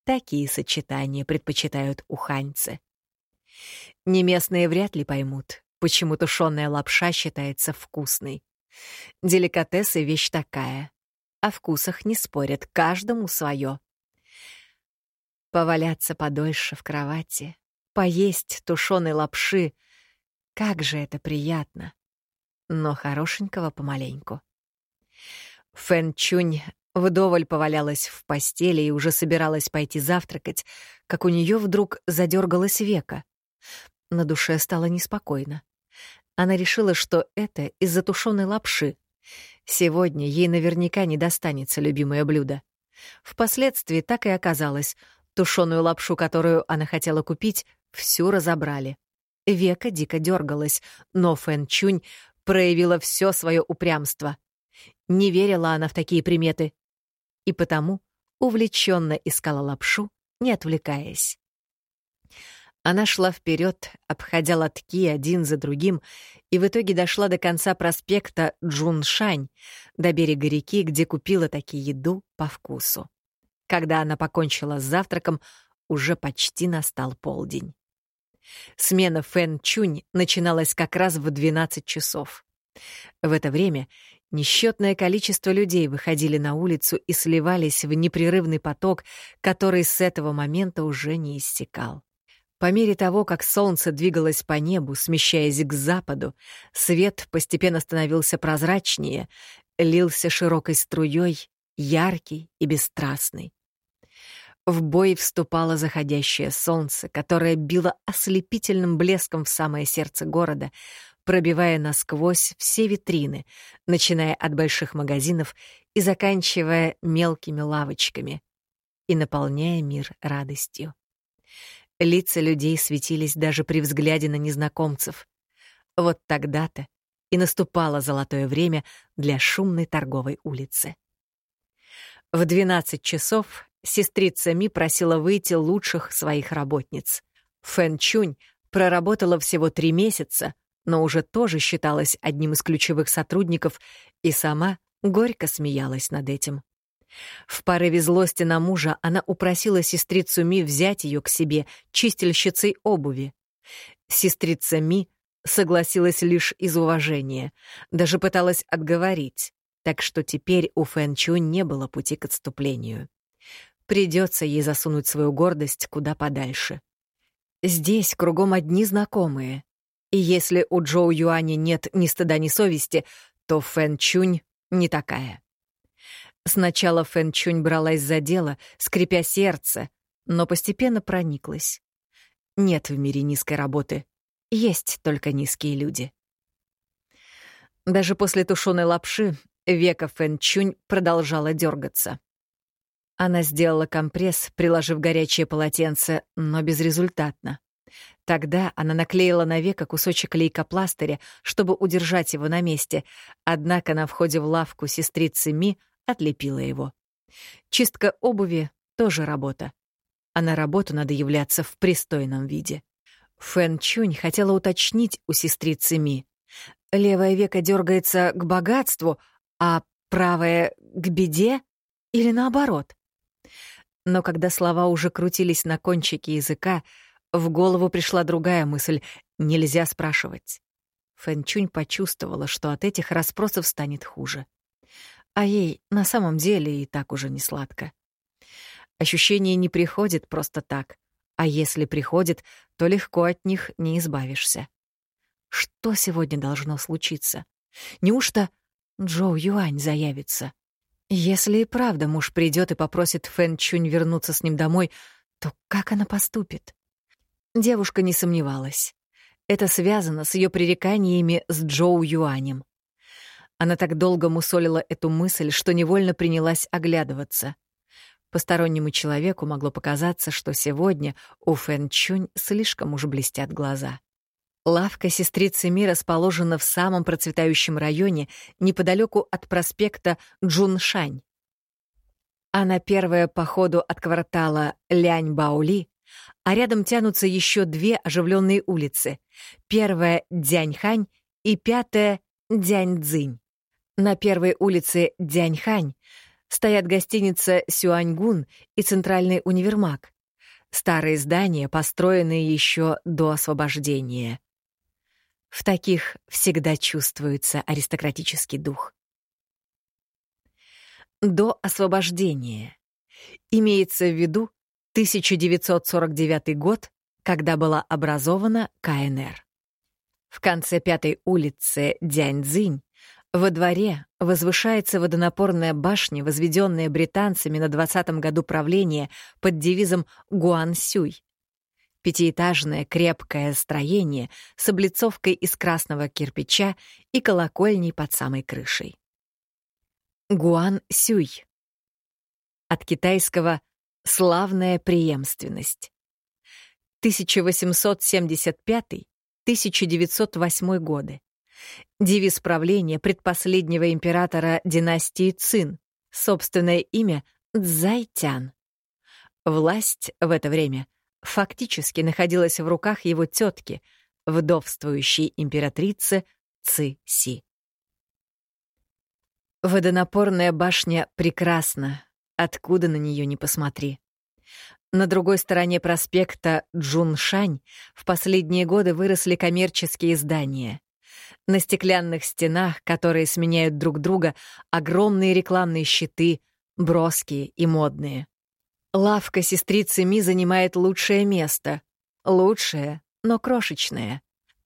Такие сочетания предпочитают уханьцы. Неместные вряд ли поймут, почему тушеная лапша считается вкусной. Деликатесы — вещь такая. О вкусах не спорят, каждому свое. Поваляться подольше в кровати, поесть тушеной лапши — как же это приятно. Но хорошенького помаленьку. Фэн Чунь Вдоволь повалялась в постели и уже собиралась пойти завтракать, как у нее вдруг задергалось века. На душе стало неспокойно. Она решила, что это из-за тушеной лапши. Сегодня ей наверняка не достанется любимое блюдо. Впоследствии так и оказалось. Тушеную лапшу, которую она хотела купить, всю разобрали. Века дико дергалась, но Фэн Чунь проявила все свое упрямство. Не верила она в такие приметы и потому увлеченно искала лапшу, не отвлекаясь. Она шла вперед, обходя лотки один за другим, и в итоге дошла до конца проспекта Джуншань, до берега реки, где купила такие еду по вкусу. Когда она покончила с завтраком, уже почти настал полдень. Смена Фэн Чунь начиналась как раз в 12 часов. В это время Несчетное количество людей выходили на улицу и сливались в непрерывный поток, который с этого момента уже не иссякал. По мере того, как солнце двигалось по небу, смещаясь к западу, свет постепенно становился прозрачнее, лился широкой струей, яркий и бесстрастный. В бой вступало заходящее солнце, которое било ослепительным блеском в самое сердце города, пробивая насквозь все витрины, начиная от больших магазинов и заканчивая мелкими лавочками, и наполняя мир радостью. Лица людей светились даже при взгляде на незнакомцев. Вот тогда-то и наступало золотое время для шумной торговой улицы. В 12 часов сестрица Ми просила выйти лучших своих работниц. Фэн Чунь проработала всего три месяца, но уже тоже считалась одним из ключевых сотрудников и сама горько смеялась над этим. В порыве злости на мужа она упросила сестрицу Ми взять ее к себе чистильщицей обуви. Сестрица Ми согласилась лишь из уважения, даже пыталась отговорить, так что теперь у Фэн Чунь не было пути к отступлению. Придется ей засунуть свою гордость куда подальше. Здесь кругом одни знакомые. И если у Джоу Юаня нет ни стыда, ни совести, то Фэн Чунь не такая. Сначала Фэн Чунь бралась за дело, скрипя сердце, но постепенно прониклась. Нет в мире низкой работы. Есть только низкие люди. Даже после тушеной лапши века Фэн Чунь продолжала дергаться. Она сделала компресс, приложив горячее полотенце, но безрезультатно. Тогда она наклеила на веко кусочек лейкопластыря, чтобы удержать его на месте, однако на входе в лавку сестрицы Ми отлепила его. Чистка обуви — тоже работа. А на работу надо являться в пристойном виде. Фэн Чунь хотела уточнить у сестрицы Ми. Левое веко дергается к богатству, а правое — к беде? Или наоборот? Но когда слова уже крутились на кончике языка, в голову пришла другая мысль — нельзя спрашивать. Фэнчунь почувствовала, что от этих расспросов станет хуже. А ей на самом деле и так уже не сладко. Ощущение не приходит просто так, а если приходит, то легко от них не избавишься. Что сегодня должно случиться? Неужто Джоу Юань заявится? Если и правда муж придет и попросит Фэн Чунь вернуться с ним домой, то как она поступит? Девушка не сомневалась. Это связано с ее пререканиями с Джоу Юанем. Она так долго мусолила эту мысль, что невольно принялась оглядываться. Постороннему человеку могло показаться, что сегодня у Фэн Чунь слишком уж блестят глаза. Лавка сестрицы Ми расположена в самом процветающем районе, неподалеку от проспекта Джуншань. Она первая по ходу от квартала Лянь-Баули, а рядом тянутся еще две оживленные улицы. Первая — Дяньхань и пятая — Дяньцзинь. На первой улице Дяньхань стоят гостиница Сюаньгун и Центральный универмаг. Старые здания, построенные еще до освобождения. В таких всегда чувствуется аристократический дух. До освобождения. Имеется в виду 1949 год, когда была образована КНР. В конце пятой улицы Дяньцзинь во дворе возвышается водонапорная башня, возведенная британцами на 20-м году правления под девизом «Гуансюй», Пятиэтажное крепкое строение с облицовкой из красного кирпича и колокольней под самой крышей. Гуан-сюй. От китайского «славная преемственность». 1875-1908 годы. Девиз правления предпоследнего императора династии Цин, собственное имя Цзайтян. Власть в это время — фактически находилась в руках его тетки, вдовствующей императрицы Ци Си. Водонапорная башня прекрасна, откуда на нее не посмотри. На другой стороне проспекта Джуншань в последние годы выросли коммерческие здания. На стеклянных стенах, которые сменяют друг друга, огромные рекламные щиты, броские и модные. Лавка сестрицы Ми занимает лучшее место. Лучшее, но крошечное.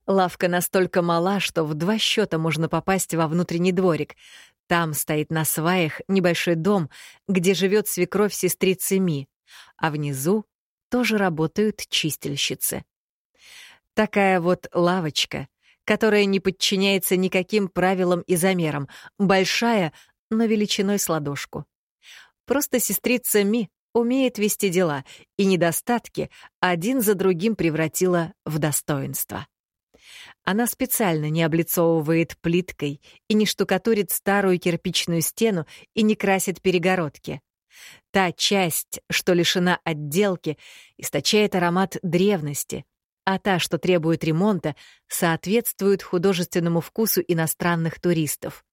Лавка настолько мала, что в два счета можно попасть во внутренний дворик. Там стоит на сваях небольшой дом, где живет свекровь сестрицы Ми, а внизу тоже работают чистильщицы. Такая вот лавочка, которая не подчиняется никаким правилам и замерам, большая, но величиной с ладошку. Просто сестрица Ми умеет вести дела, и недостатки один за другим превратила в достоинство. Она специально не облицовывает плиткой и не штукатурит старую кирпичную стену и не красит перегородки. Та часть, что лишена отделки, источает аромат древности, а та, что требует ремонта, соответствует художественному вкусу иностранных туристов.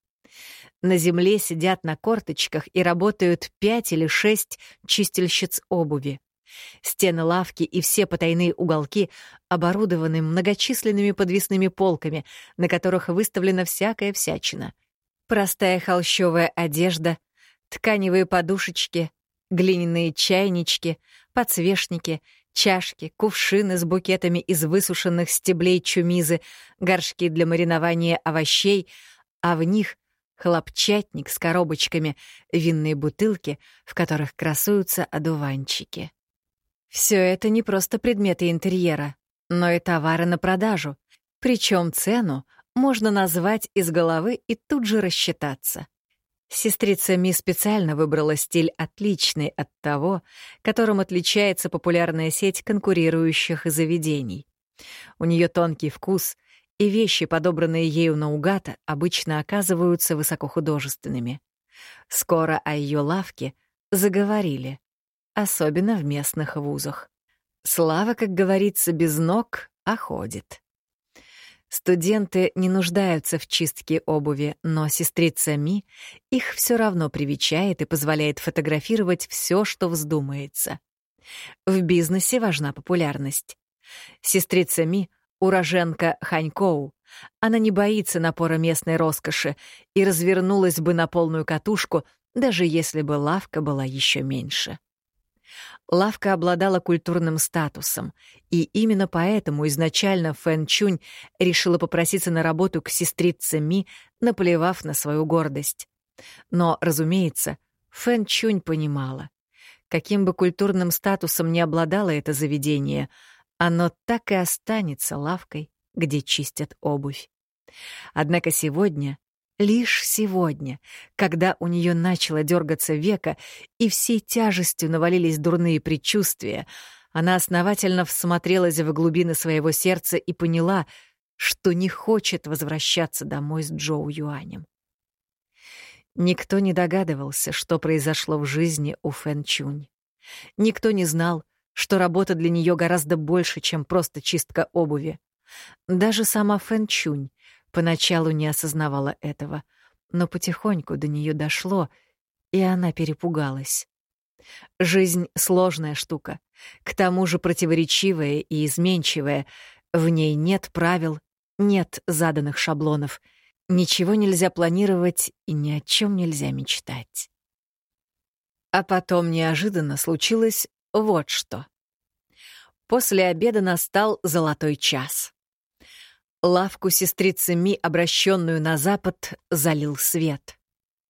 На земле сидят на корточках и работают пять или шесть чистильщиц обуви. Стены лавки и все потайные уголки оборудованы многочисленными подвесными полками, на которых выставлена всякая всячина. Простая холщовая одежда, тканевые подушечки, глиняные чайнички, подсвечники, чашки, кувшины с букетами из высушенных стеблей чумизы, горшки для маринования овощей, а в них хлопчатник с коробочками, винные бутылки, в которых красуются одуванчики. Все это не просто предметы интерьера, но и товары на продажу, причем цену можно назвать из головы и тут же рассчитаться. Сестрица Ми специально выбрала стиль отличный от того, которым отличается популярная сеть конкурирующих заведений. У нее тонкий вкус, и вещи, подобранные ею наугад, обычно оказываются высокохудожественными. Скоро о ее лавке заговорили, особенно в местных вузах. Слава, как говорится, без ног, а ходит. Студенты не нуждаются в чистке обуви, но сестрица Ми их все равно привечает и позволяет фотографировать все, что вздумается. В бизнесе важна популярность. Сестрица Ми — уроженка Ханькоу. Она не боится напора местной роскоши и развернулась бы на полную катушку, даже если бы лавка была еще меньше. Лавка обладала культурным статусом, и именно поэтому изначально Фэн Чунь решила попроситься на работу к сестрице Ми, наплевав на свою гордость. Но, разумеется, Фэн Чунь понимала, каким бы культурным статусом ни обладало это заведение, оно так и останется лавкой, где чистят обувь. Однако сегодня Лишь сегодня, когда у нее начало дергаться века и всей тяжестью навалились дурные предчувствия, она основательно всмотрелась в глубины своего сердца и поняла, что не хочет возвращаться домой с Джоу Юанем. Никто не догадывался, что произошло в жизни у Фэн Чунь. Никто не знал, что работа для нее гораздо больше, чем просто чистка обуви. Даже сама Фэн Чунь Поначалу не осознавала этого, но потихоньку до нее дошло, и она перепугалась. Жизнь — сложная штука, к тому же противоречивая и изменчивая. В ней нет правил, нет заданных шаблонов. Ничего нельзя планировать и ни о чем нельзя мечтать. А потом неожиданно случилось вот что. После обеда настал золотой час. Лавку сестрицы Ми, обращенную на запад, залил свет.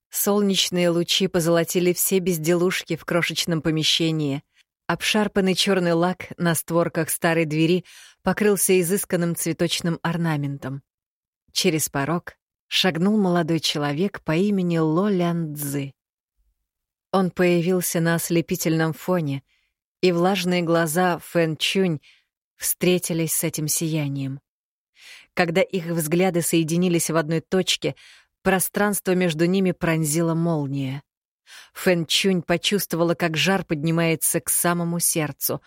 Солнечные лучи позолотили все безделушки в крошечном помещении. Обшарпанный черный лак на створках старой двери покрылся изысканным цветочным орнаментом. Через порог шагнул молодой человек по имени Ло Лян Цзы. Он появился на ослепительном фоне, и влажные глаза Фэн Чунь встретились с этим сиянием. Когда их взгляды соединились в одной точке, пространство между ними пронзила молния. Фэн Чунь почувствовала, как жар поднимается к самому сердцу.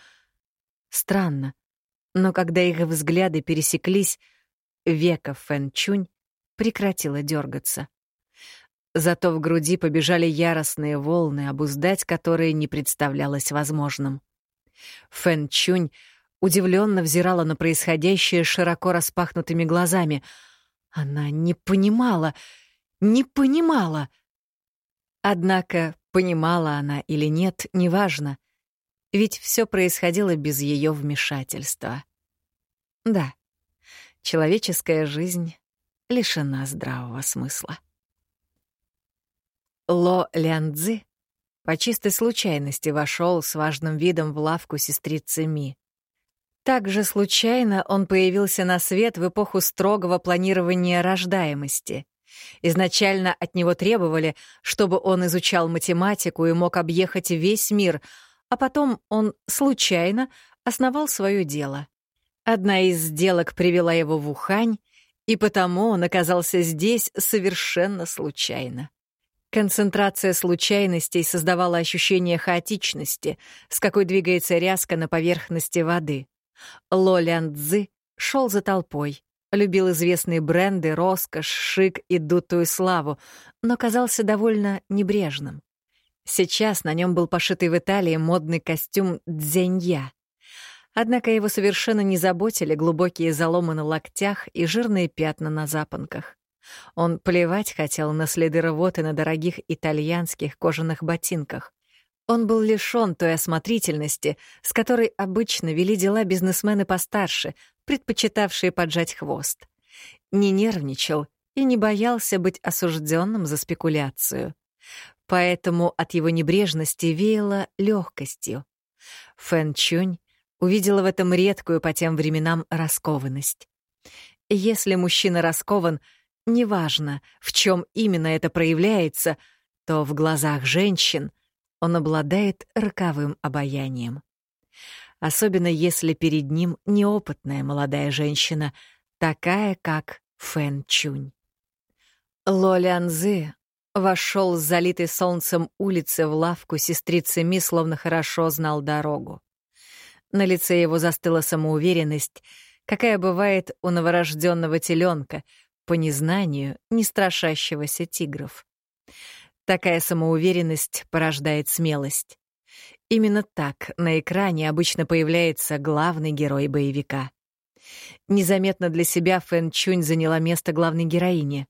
Странно, но когда их взгляды пересеклись, века Фэн Чунь прекратила дергаться. Зато в груди побежали яростные волны, обуздать которые не представлялось возможным. Фэн Чунь удивленно взирала на происходящее широко распахнутыми глазами. Она не понимала, не понимала. Однако, понимала она или нет, неважно, ведь все происходило без ее вмешательства. Да, человеческая жизнь лишена здравого смысла. Ло Лянцзы по чистой случайности вошел с важным видом в лавку сестрицы Ми. Так же случайно он появился на свет в эпоху строгого планирования рождаемости. Изначально от него требовали, чтобы он изучал математику и мог объехать весь мир, а потом он случайно основал свое дело. Одна из сделок привела его в Ухань, и потому он оказался здесь совершенно случайно. Концентрация случайностей создавала ощущение хаотичности, с какой двигается ряска на поверхности воды. Ло Лян Цзы шел за толпой, любил известные бренды, роскошь, шик и дутую славу, но казался довольно небрежным. Сейчас на нем был пошитый в Италии модный костюм дзенья. Однако его совершенно не заботили глубокие заломы на локтях и жирные пятна на запонках. Он плевать хотел на следы рвоты на дорогих итальянских кожаных ботинках. Он был лишён той осмотрительности, с которой обычно вели дела бизнесмены постарше, предпочитавшие поджать хвост. Не нервничал и не боялся быть осужденным за спекуляцию. Поэтому от его небрежности веяло легкостью. Фэн Чунь увидела в этом редкую по тем временам раскованность. Если мужчина раскован, неважно, в чем именно это проявляется, то в глазах женщин он обладает роковым обаянием. Особенно если перед ним неопытная молодая женщина, такая как Фэн Чунь. Ло Лянзы вошел с залитой солнцем улицы в лавку сестрицы Ми, словно хорошо знал дорогу. На лице его застыла самоуверенность, какая бывает у новорожденного теленка, по незнанию не страшащегося тигров. Такая самоуверенность порождает смелость. Именно так на экране обычно появляется главный герой боевика. Незаметно для себя Фэн Чунь заняла место главной героини.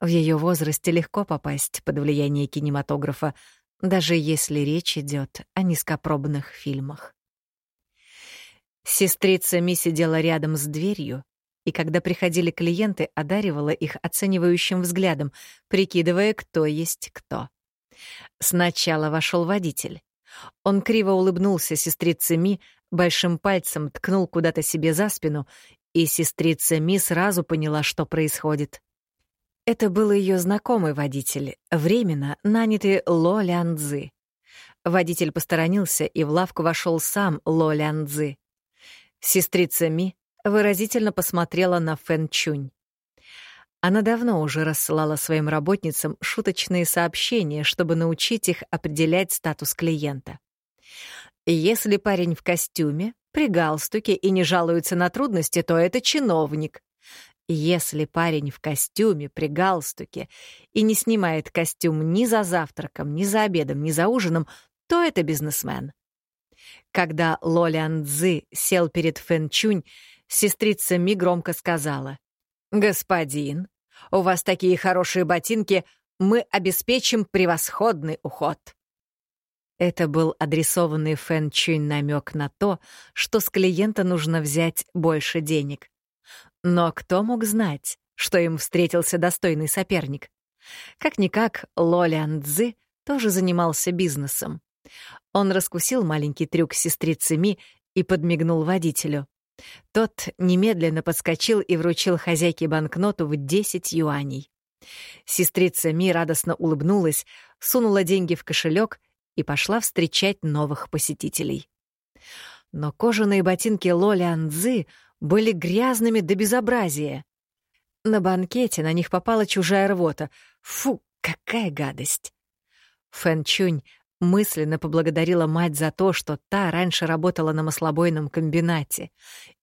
В ее возрасте легко попасть под влияние кинематографа, даже если речь идет о низкопробных фильмах. Сестрица Ми сидела рядом с дверью, и когда приходили клиенты, одаривала их оценивающим взглядом, прикидывая, кто есть кто. Сначала вошел водитель. Он криво улыбнулся сестрице Ми, большим пальцем ткнул куда-то себе за спину, и сестрица Ми сразу поняла, что происходит. Это был ее знакомый водитель, временно нанятый Ло Лян Цзы. Водитель посторонился, и в лавку вошел сам Ло Лян Цзы. Сестрица Ми выразительно посмотрела на Фэн Чунь. Она давно уже рассылала своим работницам шуточные сообщения, чтобы научить их определять статус клиента. Если парень в костюме, при галстуке и не жалуется на трудности, то это чиновник. Если парень в костюме, при галстуке и не снимает костюм ни за завтраком, ни за обедом, ни за ужином, то это бизнесмен. Когда Лолян Цзы сел перед Фэн Чунь, сестрица Ми громко сказала, «Господин, у вас такие хорошие ботинки, мы обеспечим превосходный уход». Это был адресованный Фэн Чунь намек на то, что с клиента нужно взять больше денег. Но кто мог знать, что им встретился достойный соперник? Как-никак Ло Лян Цзы тоже занимался бизнесом. Он раскусил маленький трюк сестрицы Ми и подмигнул водителю. Тот немедленно подскочил и вручил хозяйке банкноту в 10 юаней. Сестрица Ми радостно улыбнулась, сунула деньги в кошелек и пошла встречать новых посетителей. Но кожаные ботинки Лоли Анзы были грязными до безобразия. На банкете на них попала чужая рвота. Фу, какая гадость! Фэн Чунь мысленно поблагодарила мать за то, что та раньше работала на маслобойном комбинате,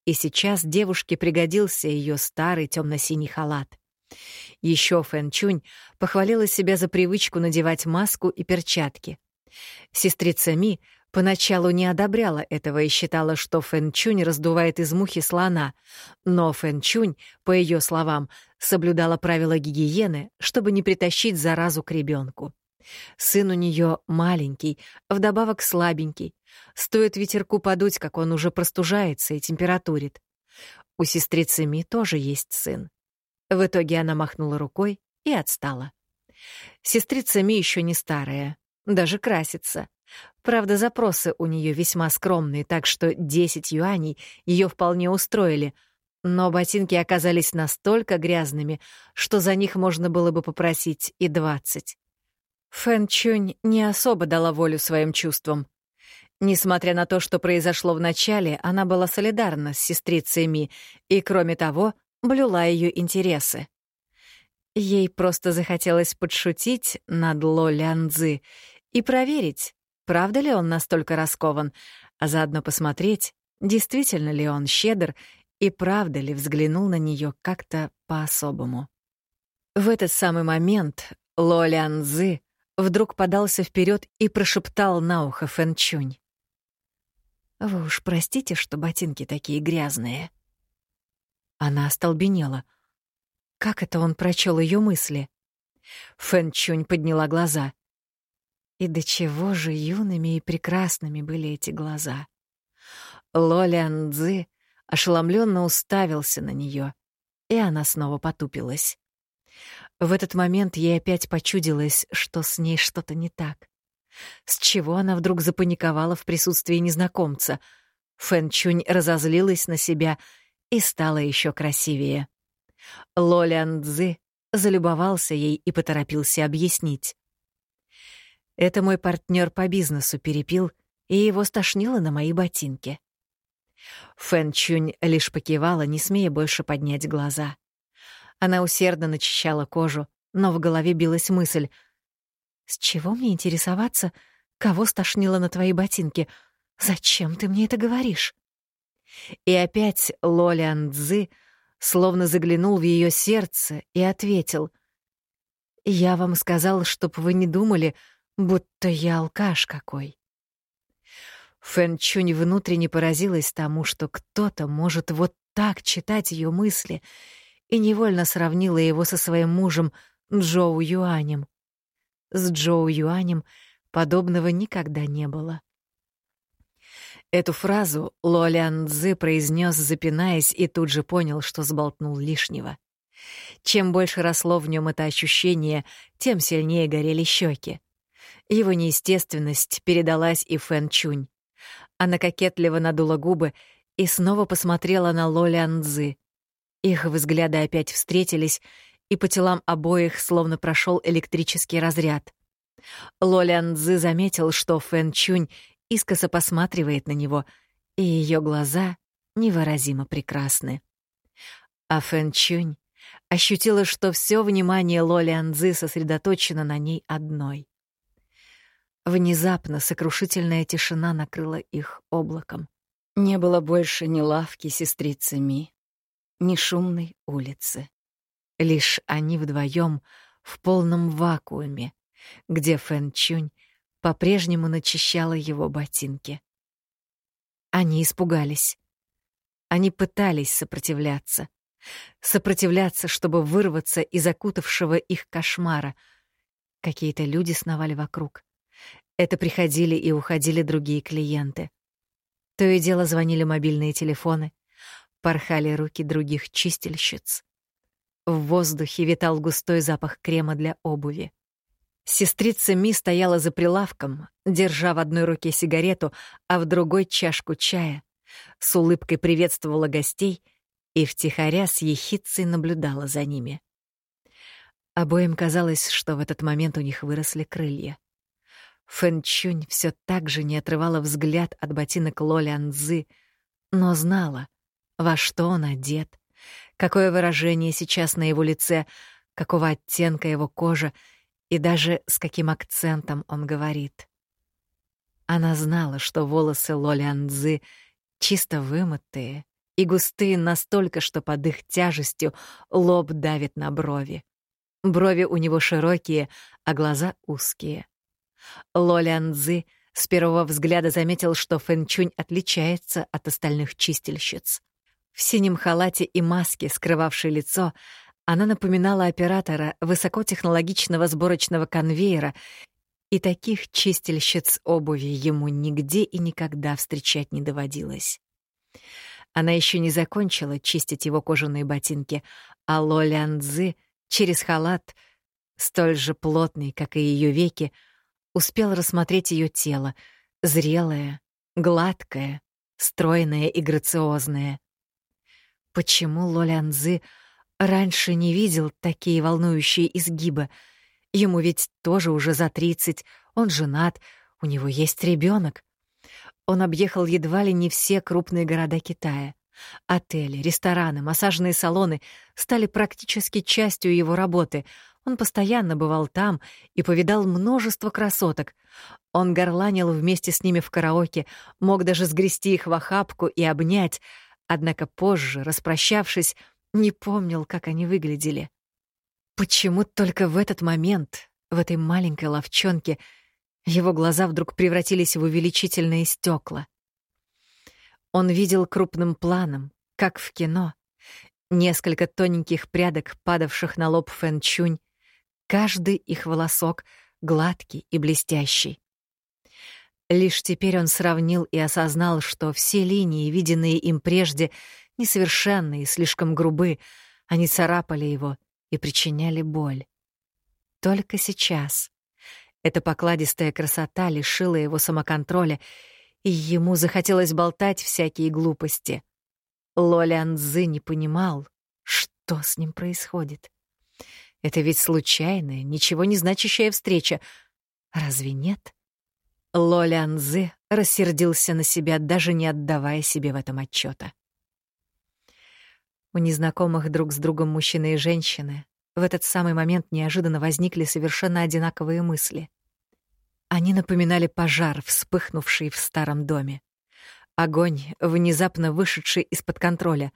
и сейчас девушке пригодился ее старый темно-синий халат. Еще Фэн Чунь похвалила себя за привычку надевать маску и перчатки. Сестрица Ми Поначалу не одобряла этого и считала, что Фэнчунь раздувает из мухи слона, но Фэнчунь, по ее словам, соблюдала правила гигиены, чтобы не притащить заразу к ребенку. Сын у нее маленький, вдобавок слабенький. Стоит ветерку подуть, как он уже простужается и температурит. У сестрицы Ми тоже есть сын. В итоге она махнула рукой и отстала. Сестрица Ми еще не старая, даже красится. Правда, запросы у нее весьма скромные, так что 10 юаней ее вполне устроили, но ботинки оказались настолько грязными, что за них можно было бы попросить и 20. Фэн Чунь не особо дала волю своим чувствам. Несмотря на то, что произошло в начале, она была солидарна с сестрицей Ми и, кроме того, блюла ее интересы. Ей просто захотелось подшутить над Ло Лянцзы и проверить, правда ли он настолько раскован, а заодно посмотреть, действительно ли он щедр и правда ли взглянул на нее как-то по-особому. В этот самый момент Лолян Цзы вдруг подался вперед и прошептал на ухо Фэн Чунь. «Вы уж простите, что ботинки такие грязные». Она остолбенела. Как это он прочел ее мысли? Фэн Чунь подняла глаза. И до чего же юными и прекрасными были эти глаза. Лолян Цзы ошеломленно уставился на нее, и она снова потупилась. В этот момент ей опять почудилось, что с ней что-то не так. С чего она вдруг запаниковала в присутствии незнакомца? Фэн Чунь разозлилась на себя и стала еще красивее. Лолян Цзы залюбовался ей и поторопился объяснить. «Это мой партнер по бизнесу перепил, и его стошнило на мои ботинки». Фэн Чунь лишь покивала, не смея больше поднять глаза. Она усердно начищала кожу, но в голове билась мысль. «С чего мне интересоваться, кого стошнило на твои ботинки? Зачем ты мне это говоришь?» И опять Лолян Цзы словно заглянул в ее сердце и ответил. «Я вам сказал, чтоб вы не думали, будто я алкаш какой». Фэн Чунь внутренне поразилась тому, что кто-то может вот так читать ее мысли — и невольно сравнила его со своим мужем Джоу Юанем. С Джоу Юанем подобного никогда не было. Эту фразу Лолян Цзы произнес, запинаясь, и тут же понял, что сболтнул лишнего. Чем больше росло в нем это ощущение, тем сильнее горели щеки. Его неестественность передалась и Фэн Чунь. Она кокетливо надула губы и снова посмотрела на Лолян Цзы. Их взгляды опять встретились, и по телам обоих словно прошел электрический разряд. Лолян Цзы заметил, что Фэн Чунь искоса посматривает на него, и ее глаза невыразимо прекрасны. А Фэн Чунь ощутила, что все внимание Лолян Цзы сосредоточено на ней одной. Внезапно сокрушительная тишина накрыла их облаком. Не было больше ни лавки сестрицы Ми, ни улицы. Лишь они вдвоем в полном вакууме, где Фэн Чунь по-прежнему начищала его ботинки. Они испугались. Они пытались сопротивляться. Сопротивляться, чтобы вырваться из окутавшего их кошмара. Какие-то люди сновали вокруг. Это приходили и уходили другие клиенты. То и дело звонили мобильные телефоны порхали руки других чистильщиц. В воздухе витал густой запах крема для обуви. Сестрица Ми стояла за прилавком, держа в одной руке сигарету, а в другой — чашку чая. С улыбкой приветствовала гостей и втихаря с ехицей наблюдала за ними. Обоим казалось, что в этот момент у них выросли крылья. Фэнчунь все так же не отрывала взгляд от ботинок Лоли Анзы, но знала, во что он одет, какое выражение сейчас на его лице, какого оттенка его кожа и даже с каким акцентом он говорит. Она знала, что волосы Лоли Анзы чисто вымытые и густые настолько, что под их тяжестью лоб давит на брови. Брови у него широкие, а глаза узкие. Лоли Анзы с первого взгляда заметил, что Фэнчунь отличается от остальных чистильщиц. В синем халате и маске, скрывавшей лицо, она напоминала оператора высокотехнологичного сборочного конвейера, и таких чистильщиц обуви ему нигде и никогда встречать не доводилось. Она еще не закончила чистить его кожаные ботинки, а Лолянзы через халат, столь же плотный, как и ее веки, успел рассмотреть ее тело, зрелое, гладкое, стройное и грациозное. Почему Лолянзы раньше не видел такие волнующие изгибы? Ему ведь тоже уже за тридцать, он женат, у него есть ребенок. Он объехал едва ли не все крупные города Китая. Отели, рестораны, массажные салоны стали практически частью его работы. Он постоянно бывал там и повидал множество красоток. Он горланил вместе с ними в караоке, мог даже сгрести их в охапку и обнять, однако позже, распрощавшись, не помнил, как они выглядели. Почему только в этот момент, в этой маленькой ловчонке, его глаза вдруг превратились в увеличительные стекла? Он видел крупным планом, как в кино, несколько тоненьких прядок, падавших на лоб Фэн-Чунь, каждый их волосок гладкий и блестящий. Лишь теперь он сравнил и осознал, что все линии, виденные им прежде, несовершенны и слишком грубы, они царапали его и причиняли боль. Только сейчас эта покладистая красота лишила его самоконтроля, и ему захотелось болтать всякие глупости. Лолян Цзы не понимал, что с ним происходит. Это ведь случайная, ничего не значащая встреча. Разве нет? Лолян Цзы рассердился на себя, даже не отдавая себе в этом отчета. У незнакомых друг с другом мужчины и женщины в этот самый момент неожиданно возникли совершенно одинаковые мысли. Они напоминали пожар, вспыхнувший в старом доме. Огонь, внезапно вышедший из-под контроля.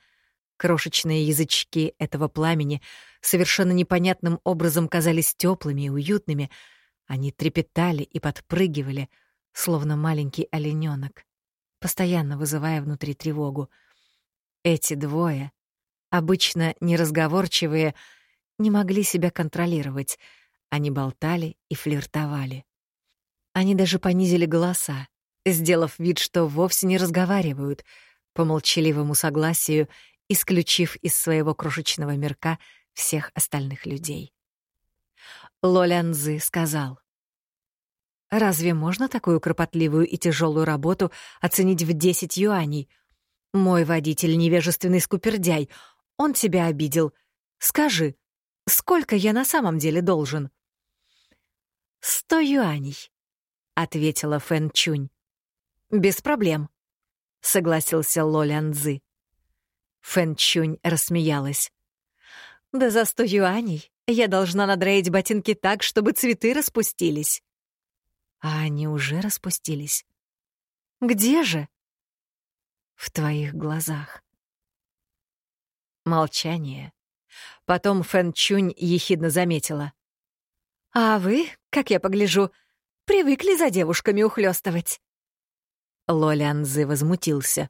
Крошечные язычки этого пламени совершенно непонятным образом казались теплыми и уютными. Они трепетали и подпрыгивали, словно маленький олененок, постоянно вызывая внутри тревогу. Эти двое обычно неразговорчивые, не могли себя контролировать. Они болтали и флиртовали. Они даже понизили голоса, сделав вид, что вовсе не разговаривают, по молчаливому согласию исключив из своего крошечного мирка всех остальных людей. Лолянзы сказал, «Разве можно такую кропотливую и тяжелую работу оценить в 10 юаней? Мой водитель — невежественный скупердяй, он тебя обидел. Скажи, сколько я на самом деле должен?» «Сто юаней», — ответила Фэн Чунь. «Без проблем», — согласился Лолян Цзы. Фэн Чунь рассмеялась. «Да за сто юаней я должна надраить ботинки так, чтобы цветы распустились». «А они уже распустились?» «Где же?» «В твоих глазах». Молчание. Потом Фэн Чунь ехидно заметила. «А вы, как я погляжу, привыкли за девушками ухлёстывать?» Лолянзы возмутился.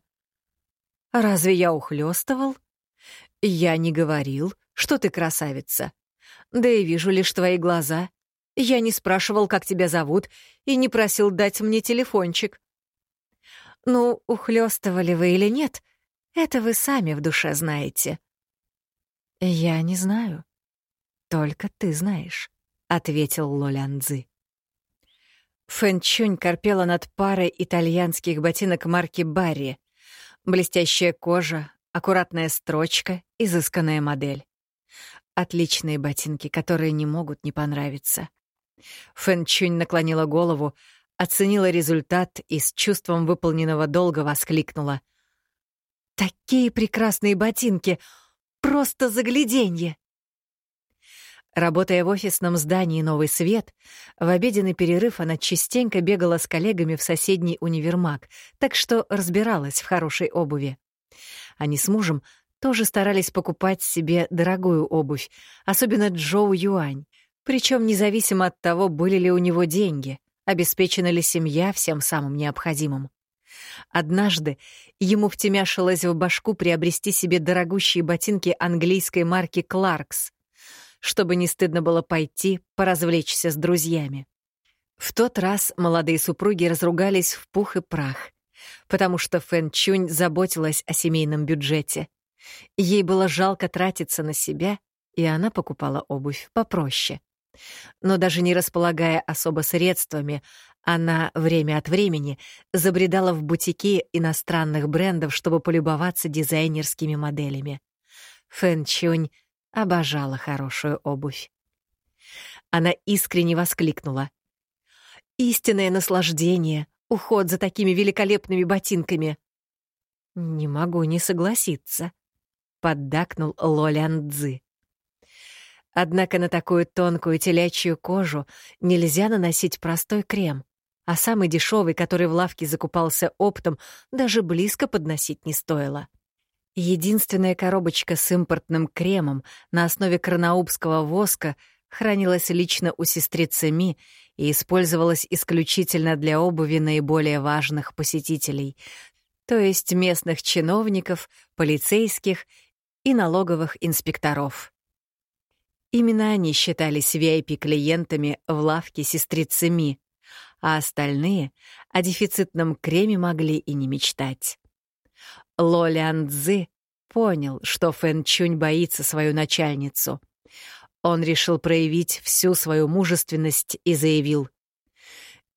«Разве я ухлёстывал? Я не говорил, что ты красавица. Да и вижу лишь твои глаза. Я не спрашивал, как тебя зовут, и не просил дать мне телефончик. Ну, ухлёстывали вы или нет, это вы сами в душе знаете. Я не знаю. Только ты знаешь, ответил Лолянзы. Фэнчунь корпела над парой итальянских ботинок марки Барри. Блестящая кожа, аккуратная строчка, изысканная модель. Отличные ботинки, которые не могут не понравиться. Фэнчунь наклонила голову, оценила результат и с чувством выполненного долга воскликнула — Такие прекрасные ботинки! Просто загляденье! Работая в офисном здании «Новый свет», в обеденный перерыв она частенько бегала с коллегами в соседний универмаг, так что разбиралась в хорошей обуви. Они с мужем тоже старались покупать себе дорогую обувь, особенно Джоу Юань, причем независимо от того, были ли у него деньги, обеспечена ли семья всем самым необходимым. Однажды ему втемяшилось в башку приобрести себе дорогущие ботинки английской марки «Кларкс», чтобы не стыдно было пойти поразвлечься с друзьями. В тот раз молодые супруги разругались в пух и прах, потому что Фэн Чунь заботилась о семейном бюджете. Ей было жалко тратиться на себя, и она покупала обувь попроще. Но даже не располагая особо средствами, она время от времени забредала в бутики иностранных брендов, чтобы полюбоваться дизайнерскими моделями. Фэн Чунь обожала хорошую обувь. Она искренне воскликнула. «Истинное наслаждение, уход за такими великолепными ботинками!» «Не могу не согласиться», — поддакнул Лолян Цзы. Однако на такую тонкую телячью кожу нельзя наносить простой крем, а самый дешевый, который в лавке закупался оптом, даже близко подносить не стоило. Единственная коробочка с импортным кремом на основе карнаубского воска хранилась лично у сестрицы Ми и использовалась исключительно для обуви наиболее важных посетителей, то есть местных чиновников, полицейских и налоговых инспекторов. Именно они считались VIP-клиентами в лавке сестрицы Ми, а остальные о дефицитном креме могли и не мечтать. Ло Лян Цзы понял, что Фэн Чунь боится свою начальницу. Он решил проявить всю свою мужественность и заявил.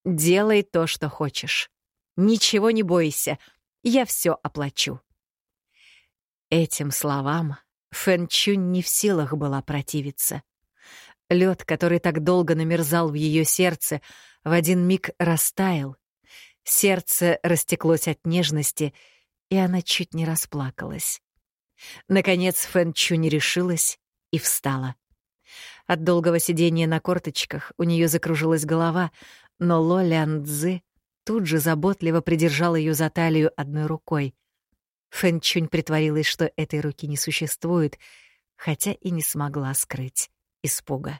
«Делай то, что хочешь. Ничего не бойся, я все оплачу». Этим словам Фэн Чунь не в силах была противиться. Лед, который так долго намерзал в ее сердце, в один миг растаял. Сердце растеклось от нежности, и она чуть не расплакалась. Наконец Фэн Чунь решилась и встала. От долгого сидения на корточках у нее закружилась голова, но Ло Лян Цзы тут же заботливо придержал ее за талию одной рукой — Фэн Чунь притворилась, что этой руки не существует, хотя и не смогла скрыть испуга.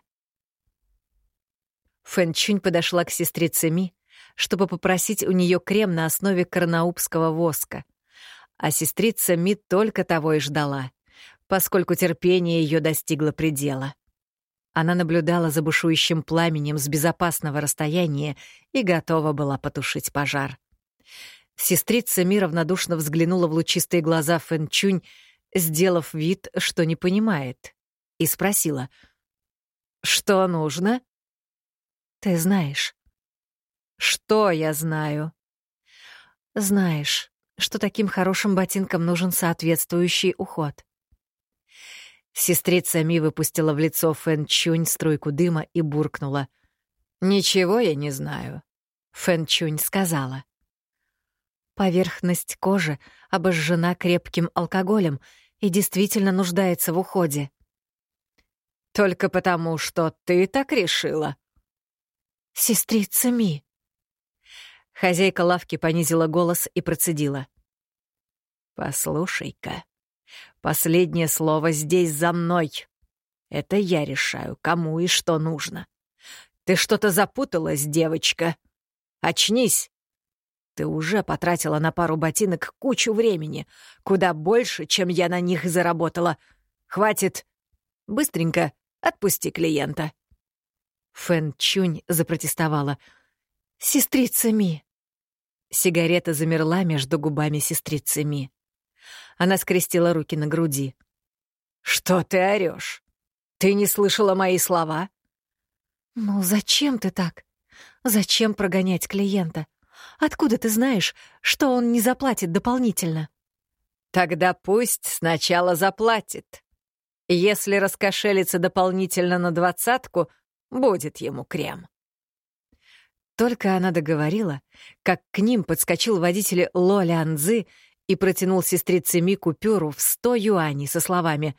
Фэн Чунь подошла к сестрице Ми, чтобы попросить у нее крем на основе карнаубского воска. А сестрица Ми только того и ждала, поскольку терпение ее достигло предела. Она наблюдала за бушующим пламенем с безопасного расстояния и готова была потушить пожар. Сестрица Ми равнодушно взглянула в лучистые глаза Фэн Чунь, сделав вид, что не понимает, и спросила. «Что нужно?» «Ты знаешь». «Что я знаю?» «Знаешь, что таким хорошим ботинкам нужен соответствующий уход». Сестрица Ми выпустила в лицо Фэн Чунь струйку дыма и буркнула. «Ничего я не знаю», — Фэн Чунь сказала. Поверхность кожи обожжена крепким алкоголем и действительно нуждается в уходе. «Только потому, что ты так решила?» «Сестрица Ми». Хозяйка лавки понизила голос и процедила. «Послушай-ка, последнее слово здесь за мной. Это я решаю, кому и что нужно. Ты что-то запуталась, девочка. Очнись!» Ты уже потратила на пару ботинок кучу времени, куда больше, чем я на них заработала. Хватит. Быстренько отпусти клиента. Фэн Чунь запротестовала. «Сестрица Ми!» Сигарета замерла между губами сестрицы Ми. Она скрестила руки на груди. «Что ты орёшь? Ты не слышала мои слова?» «Ну зачем ты так? Зачем прогонять клиента? Откуда ты знаешь, что он не заплатит дополнительно?» «Тогда пусть сначала заплатит. Если раскошелится дополнительно на двадцатку, будет ему крем». Только она договорила, как к ним подскочил водитель Ло Лянзы и протянул сестрице Ми купюру в сто юаней со словами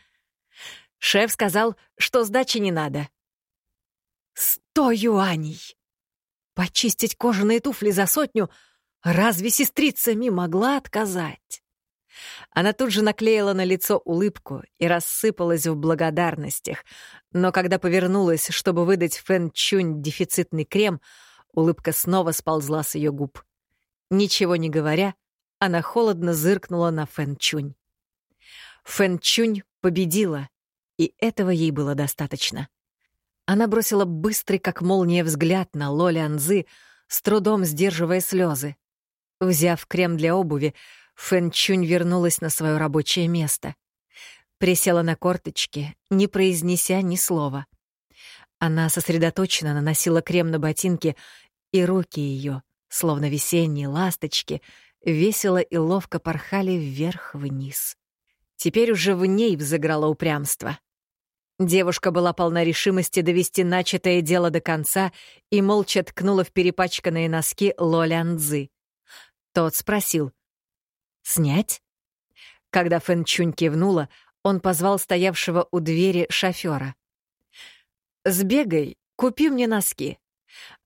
«Шеф сказал, что сдачи не надо». «Сто юаней!» Почистить кожаные туфли за сотню? Разве сестрица Ми могла отказать? Она тут же наклеила на лицо улыбку и рассыпалась в благодарностях, но когда повернулась, чтобы выдать Фэн Чунь дефицитный крем, улыбка снова сползла с ее губ. Ничего не говоря, она холодно зыркнула на Фэн Чунь. Фэн Чунь победила, и этого ей было достаточно. Она бросила быстрый, как молния, взгляд на Лоли Анзы, с трудом сдерживая слезы. Взяв крем для обуви, Фэн Чунь вернулась на свое рабочее место. Присела на корточки, не произнеся ни слова. Она сосредоточенно наносила крем на ботинки, и руки ее, словно весенние ласточки, весело и ловко порхали вверх-вниз. Теперь уже в ней взыграло упрямство. Девушка была полна решимости довести начатое дело до конца и молча ткнула в перепачканные носки Лолянзы. Тот спросил. «Снять?» Когда Фэн Чунь кивнула, он позвал стоявшего у двери шофера. Сбегай, купи мне носки.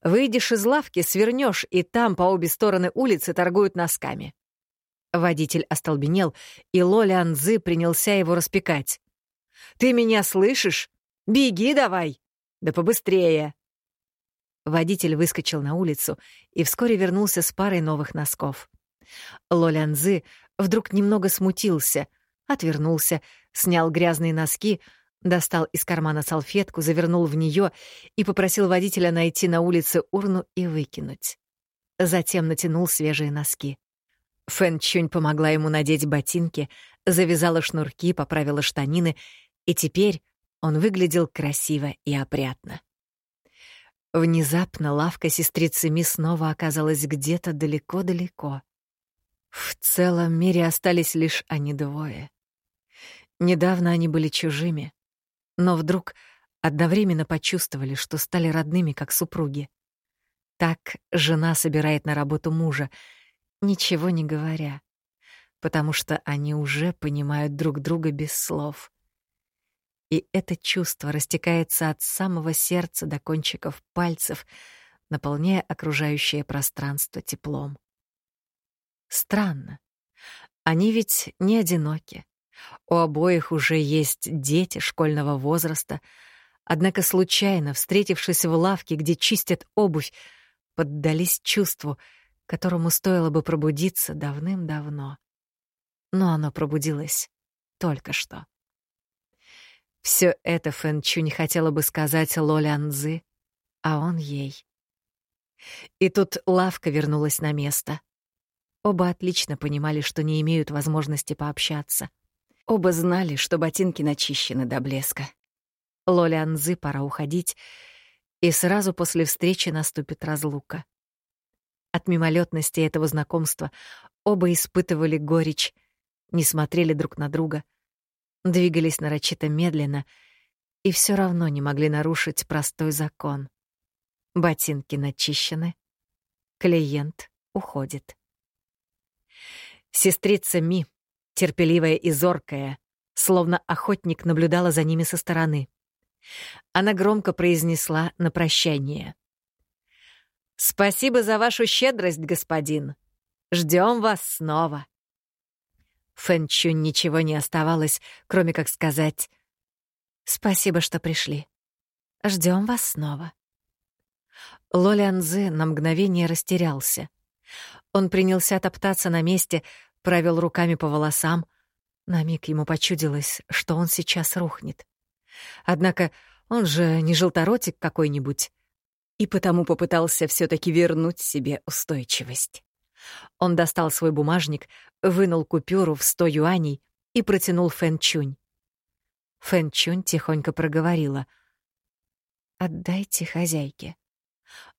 Выйдешь из лавки, свернешь, и там по обе стороны улицы торгуют носками. Водитель остолбенел, и Лоля Анзы принялся его распекать. «Ты меня слышишь? Беги давай! Да побыстрее!» Водитель выскочил на улицу и вскоре вернулся с парой новых носков. Лолянзы вдруг немного смутился, отвернулся, снял грязные носки, достал из кармана салфетку, завернул в нее и попросил водителя найти на улице урну и выкинуть. Затем натянул свежие носки. Фэн Чунь помогла ему надеть ботинки, завязала шнурки, поправила штанины, и теперь он выглядел красиво и опрятно. Внезапно лавка сестрицы Ми снова оказалась где-то далеко-далеко. В целом мире остались лишь они двое. Недавно они были чужими, но вдруг одновременно почувствовали, что стали родными, как супруги. Так жена собирает на работу мужа, ничего не говоря, потому что они уже понимают друг друга без слов и это чувство растекается от самого сердца до кончиков пальцев, наполняя окружающее пространство теплом. Странно. Они ведь не одиноки. У обоих уже есть дети школьного возраста, однако случайно, встретившись в лавке, где чистят обувь, поддались чувству, которому стоило бы пробудиться давным-давно. Но оно пробудилось только что. Все это Фэн Чунь хотела бы сказать Ло Лянзы, а он ей. И тут лавка вернулась на место. Оба отлично понимали, что не имеют возможности пообщаться. Оба знали, что ботинки начищены до блеска. Ло Лянзы пора уходить, и сразу после встречи наступит разлука. От мимолетности этого знакомства оба испытывали горечь, не смотрели друг на друга — двигались нарочито медленно и все равно не могли нарушить простой закон. Ботинки начищены, клиент уходит. Сестрица Ми, терпеливая и зоркая, словно охотник наблюдала за ними со стороны. Она громко произнесла на прощание. «Спасибо за вашу щедрость, господин. Ждем вас снова». Фэнчу ничего не оставалось, кроме как сказать «Спасибо, что пришли. Ждем вас снова». Лолянзы на мгновение растерялся. Он принялся топтаться на месте, провел руками по волосам. На миг ему почудилось, что он сейчас рухнет. Однако он же не желторотик какой-нибудь, и потому попытался все таки вернуть себе устойчивость. Он достал свой бумажник, вынул купюру в сто юаней и протянул Фэн Чунь. Фэн Чунь тихонько проговорила. «Отдайте хозяйке».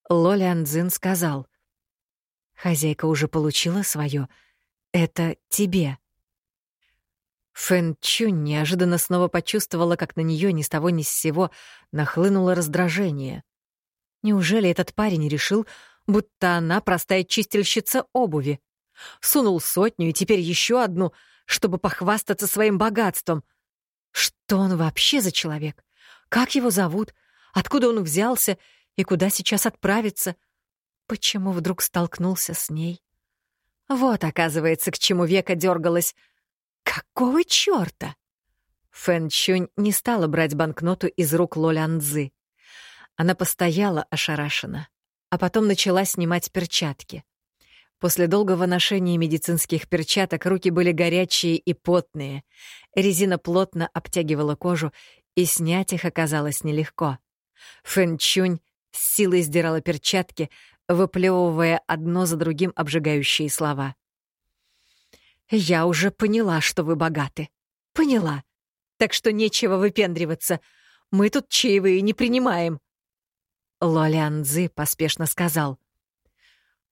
Ло Лян Цзин сказал. «Хозяйка уже получила свое. Это тебе». Фэн Чунь неожиданно снова почувствовала, как на нее ни с того ни с сего нахлынуло раздражение. Неужели этот парень решил, будто она простая чистильщица обуви. Сунул сотню и теперь еще одну, чтобы похвастаться своим богатством. Что он вообще за человек? Как его зовут? Откуда он взялся и куда сейчас отправится? Почему вдруг столкнулся с ней? Вот, оказывается, к чему века дергалась. Какого чёрта? Фэн Чунь не стала брать банкноту из рук Лолянзы. Она постояла ошарашенно а потом начала снимать перчатки. После долгого ношения медицинских перчаток руки были горячие и потные. Резина плотно обтягивала кожу, и снять их оказалось нелегко. Фэн Чунь с силой сдирала перчатки, выплевывая одно за другим обжигающие слова. «Я уже поняла, что вы богаты. Поняла. Так что нечего выпендриваться. Мы тут чаевые не принимаем. Лолян Цзы поспешно сказал.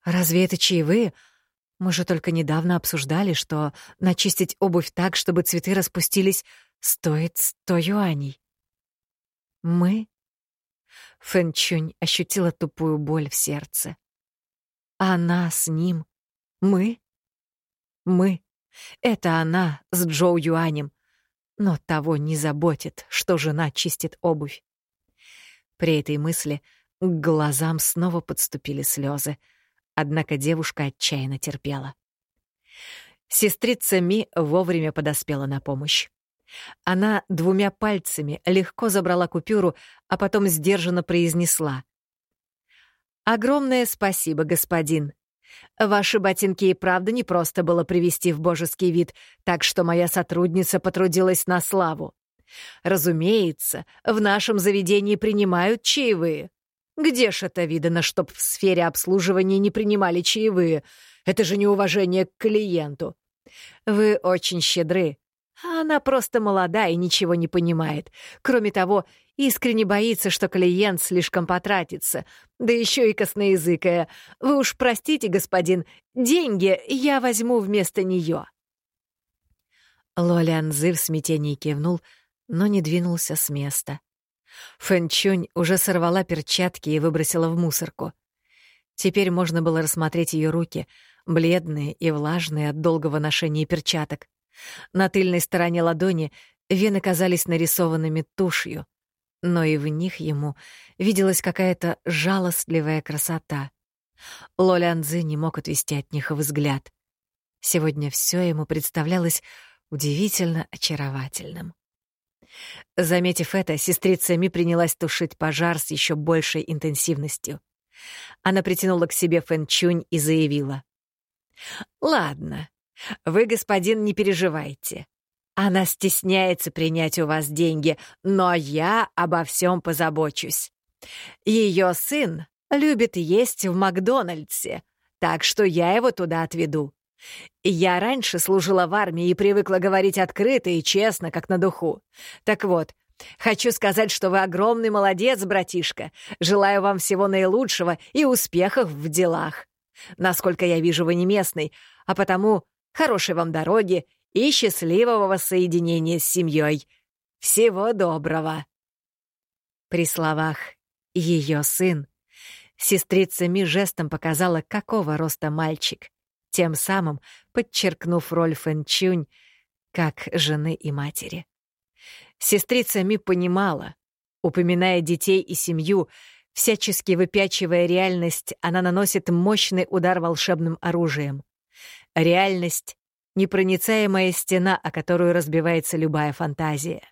«Разве это чаевые? Мы же только недавно обсуждали, что начистить обувь так, чтобы цветы распустились, стоит сто юаней». «Мы?» Фэнчунь ощутила тупую боль в сердце. «Она с ним? Мы?» «Мы. Это она с Джоу Юанем. Но того не заботит, что жена чистит обувь. При этой мысли к глазам снова подступили слезы, однако девушка отчаянно терпела. Сестрица Ми вовремя подоспела на помощь. Она двумя пальцами легко забрала купюру, а потом сдержанно произнесла. «Огромное спасибо, господин. Ваши ботинки и правда не просто было привести в божеский вид, так что моя сотрудница потрудилась на славу. Разумеется, в нашем заведении принимают чаевые. Где ж это видано, чтоб в сфере обслуживания не принимали чаевые? Это же неуважение к клиенту. Вы очень щедры, а она просто молода и ничего не понимает. Кроме того, искренне боится, что клиент слишком потратится. Да еще и косноязыкая. Вы уж простите, господин, деньги я возьму вместо нее. Лолян Зы в смятении кивнул, но не двинулся с места. Фэнчунь уже сорвала перчатки и выбросила в мусорку. Теперь можно было рассмотреть ее руки, бледные и влажные от долгого ношения перчаток. На тыльной стороне ладони вены казались нарисованными тушью, но и в них ему виделась какая-то жалостливая красота. Лолянзы не мог отвести от них взгляд. Сегодня все ему представлялось удивительно очаровательным. Заметив это, сестрица Ми принялась тушить пожар с еще большей интенсивностью. Она притянула к себе Фэн Чунь и заявила. «Ладно, вы, господин, не переживайте. Она стесняется принять у вас деньги, но я обо всем позабочусь. Ее сын любит есть в Макдональдсе, так что я его туда отведу. Я раньше служила в армии и привыкла говорить открыто и честно, как на духу. Так вот, хочу сказать, что вы огромный молодец, братишка. Желаю вам всего наилучшего и успехов в делах. Насколько я вижу, вы не местный, а потому Хорошей вам дороги и счастливого воссоединения с семьей. Всего доброго!» При словах «ее сын» сестрица Ми жестом показала, какого роста мальчик, тем самым подчеркнув роль Фэн Чунь как жены и матери. Сестрица Ми понимала, упоминая детей и семью, всячески выпячивая реальность, она наносит мощный удар волшебным оружием. Реальность — непроницаемая стена, о которую разбивается любая фантазия.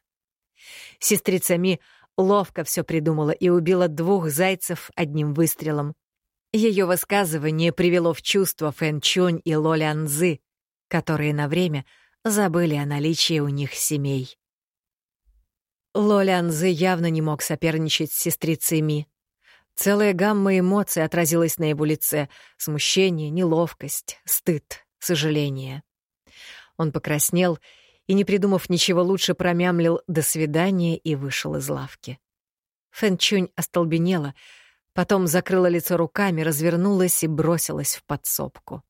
Сестрица Ми ловко все придумала и убила двух зайцев одним выстрелом. Ее высказывание привело в чувство Фэн Чунь и Ло Лян Цзы, которые на время забыли о наличии у них семей. Ло Лян Цзы явно не мог соперничать с сестрицей Ми. Целая гамма эмоций отразилась на его лице — смущение, неловкость, стыд, сожаление. Он покраснел и, не придумав ничего лучше, промямлил «до свидания» и вышел из лавки. Фэнчунь остолбенела, потом закрыла лицо руками, развернулась и бросилась в подсобку.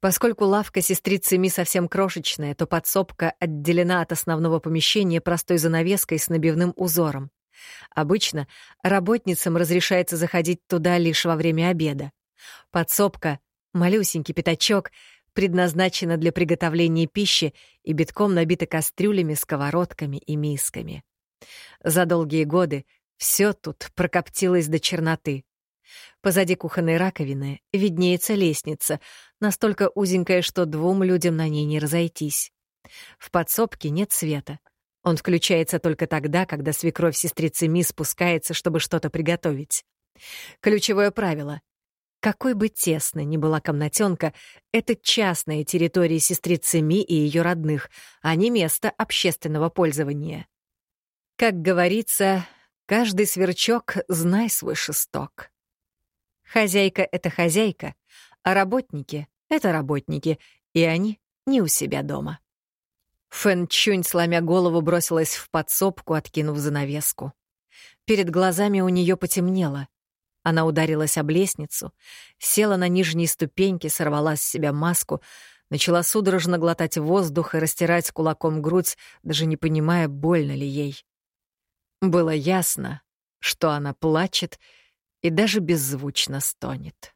Поскольку лавка сестрицы Ми совсем крошечная, то подсобка отделена от основного помещения простой занавеской с набивным узором. Обычно работницам разрешается заходить туда лишь во время обеда. Подсобка Малюсенький пятачок предназначена для приготовления пищи и битком набита кастрюлями, сковородками и мисками. За долгие годы все тут прокоптилось до черноты. Позади кухонной раковины виднеется лестница, настолько узенькая, что двум людям на ней не разойтись. В подсобке нет света. Он включается только тогда, когда свекровь сестрицы Ми спускается, чтобы что-то приготовить. Ключевое правило какой бы тесной ни была комнатенка, это частная территория сестрицы Ми и ее родных, а не место общественного пользования. Как говорится, каждый сверчок — знай свой шесток. Хозяйка — это хозяйка, а работники — это работники, и они не у себя дома. Фэн Чунь, сломя голову, бросилась в подсобку, откинув занавеску. Перед глазами у нее потемнело — она ударилась об лестницу, села на нижней ступеньке, сорвала с себя маску, начала судорожно глотать воздух и растирать кулаком грудь, даже не понимая, больно ли ей. Было ясно, что она плачет и даже беззвучно стонет.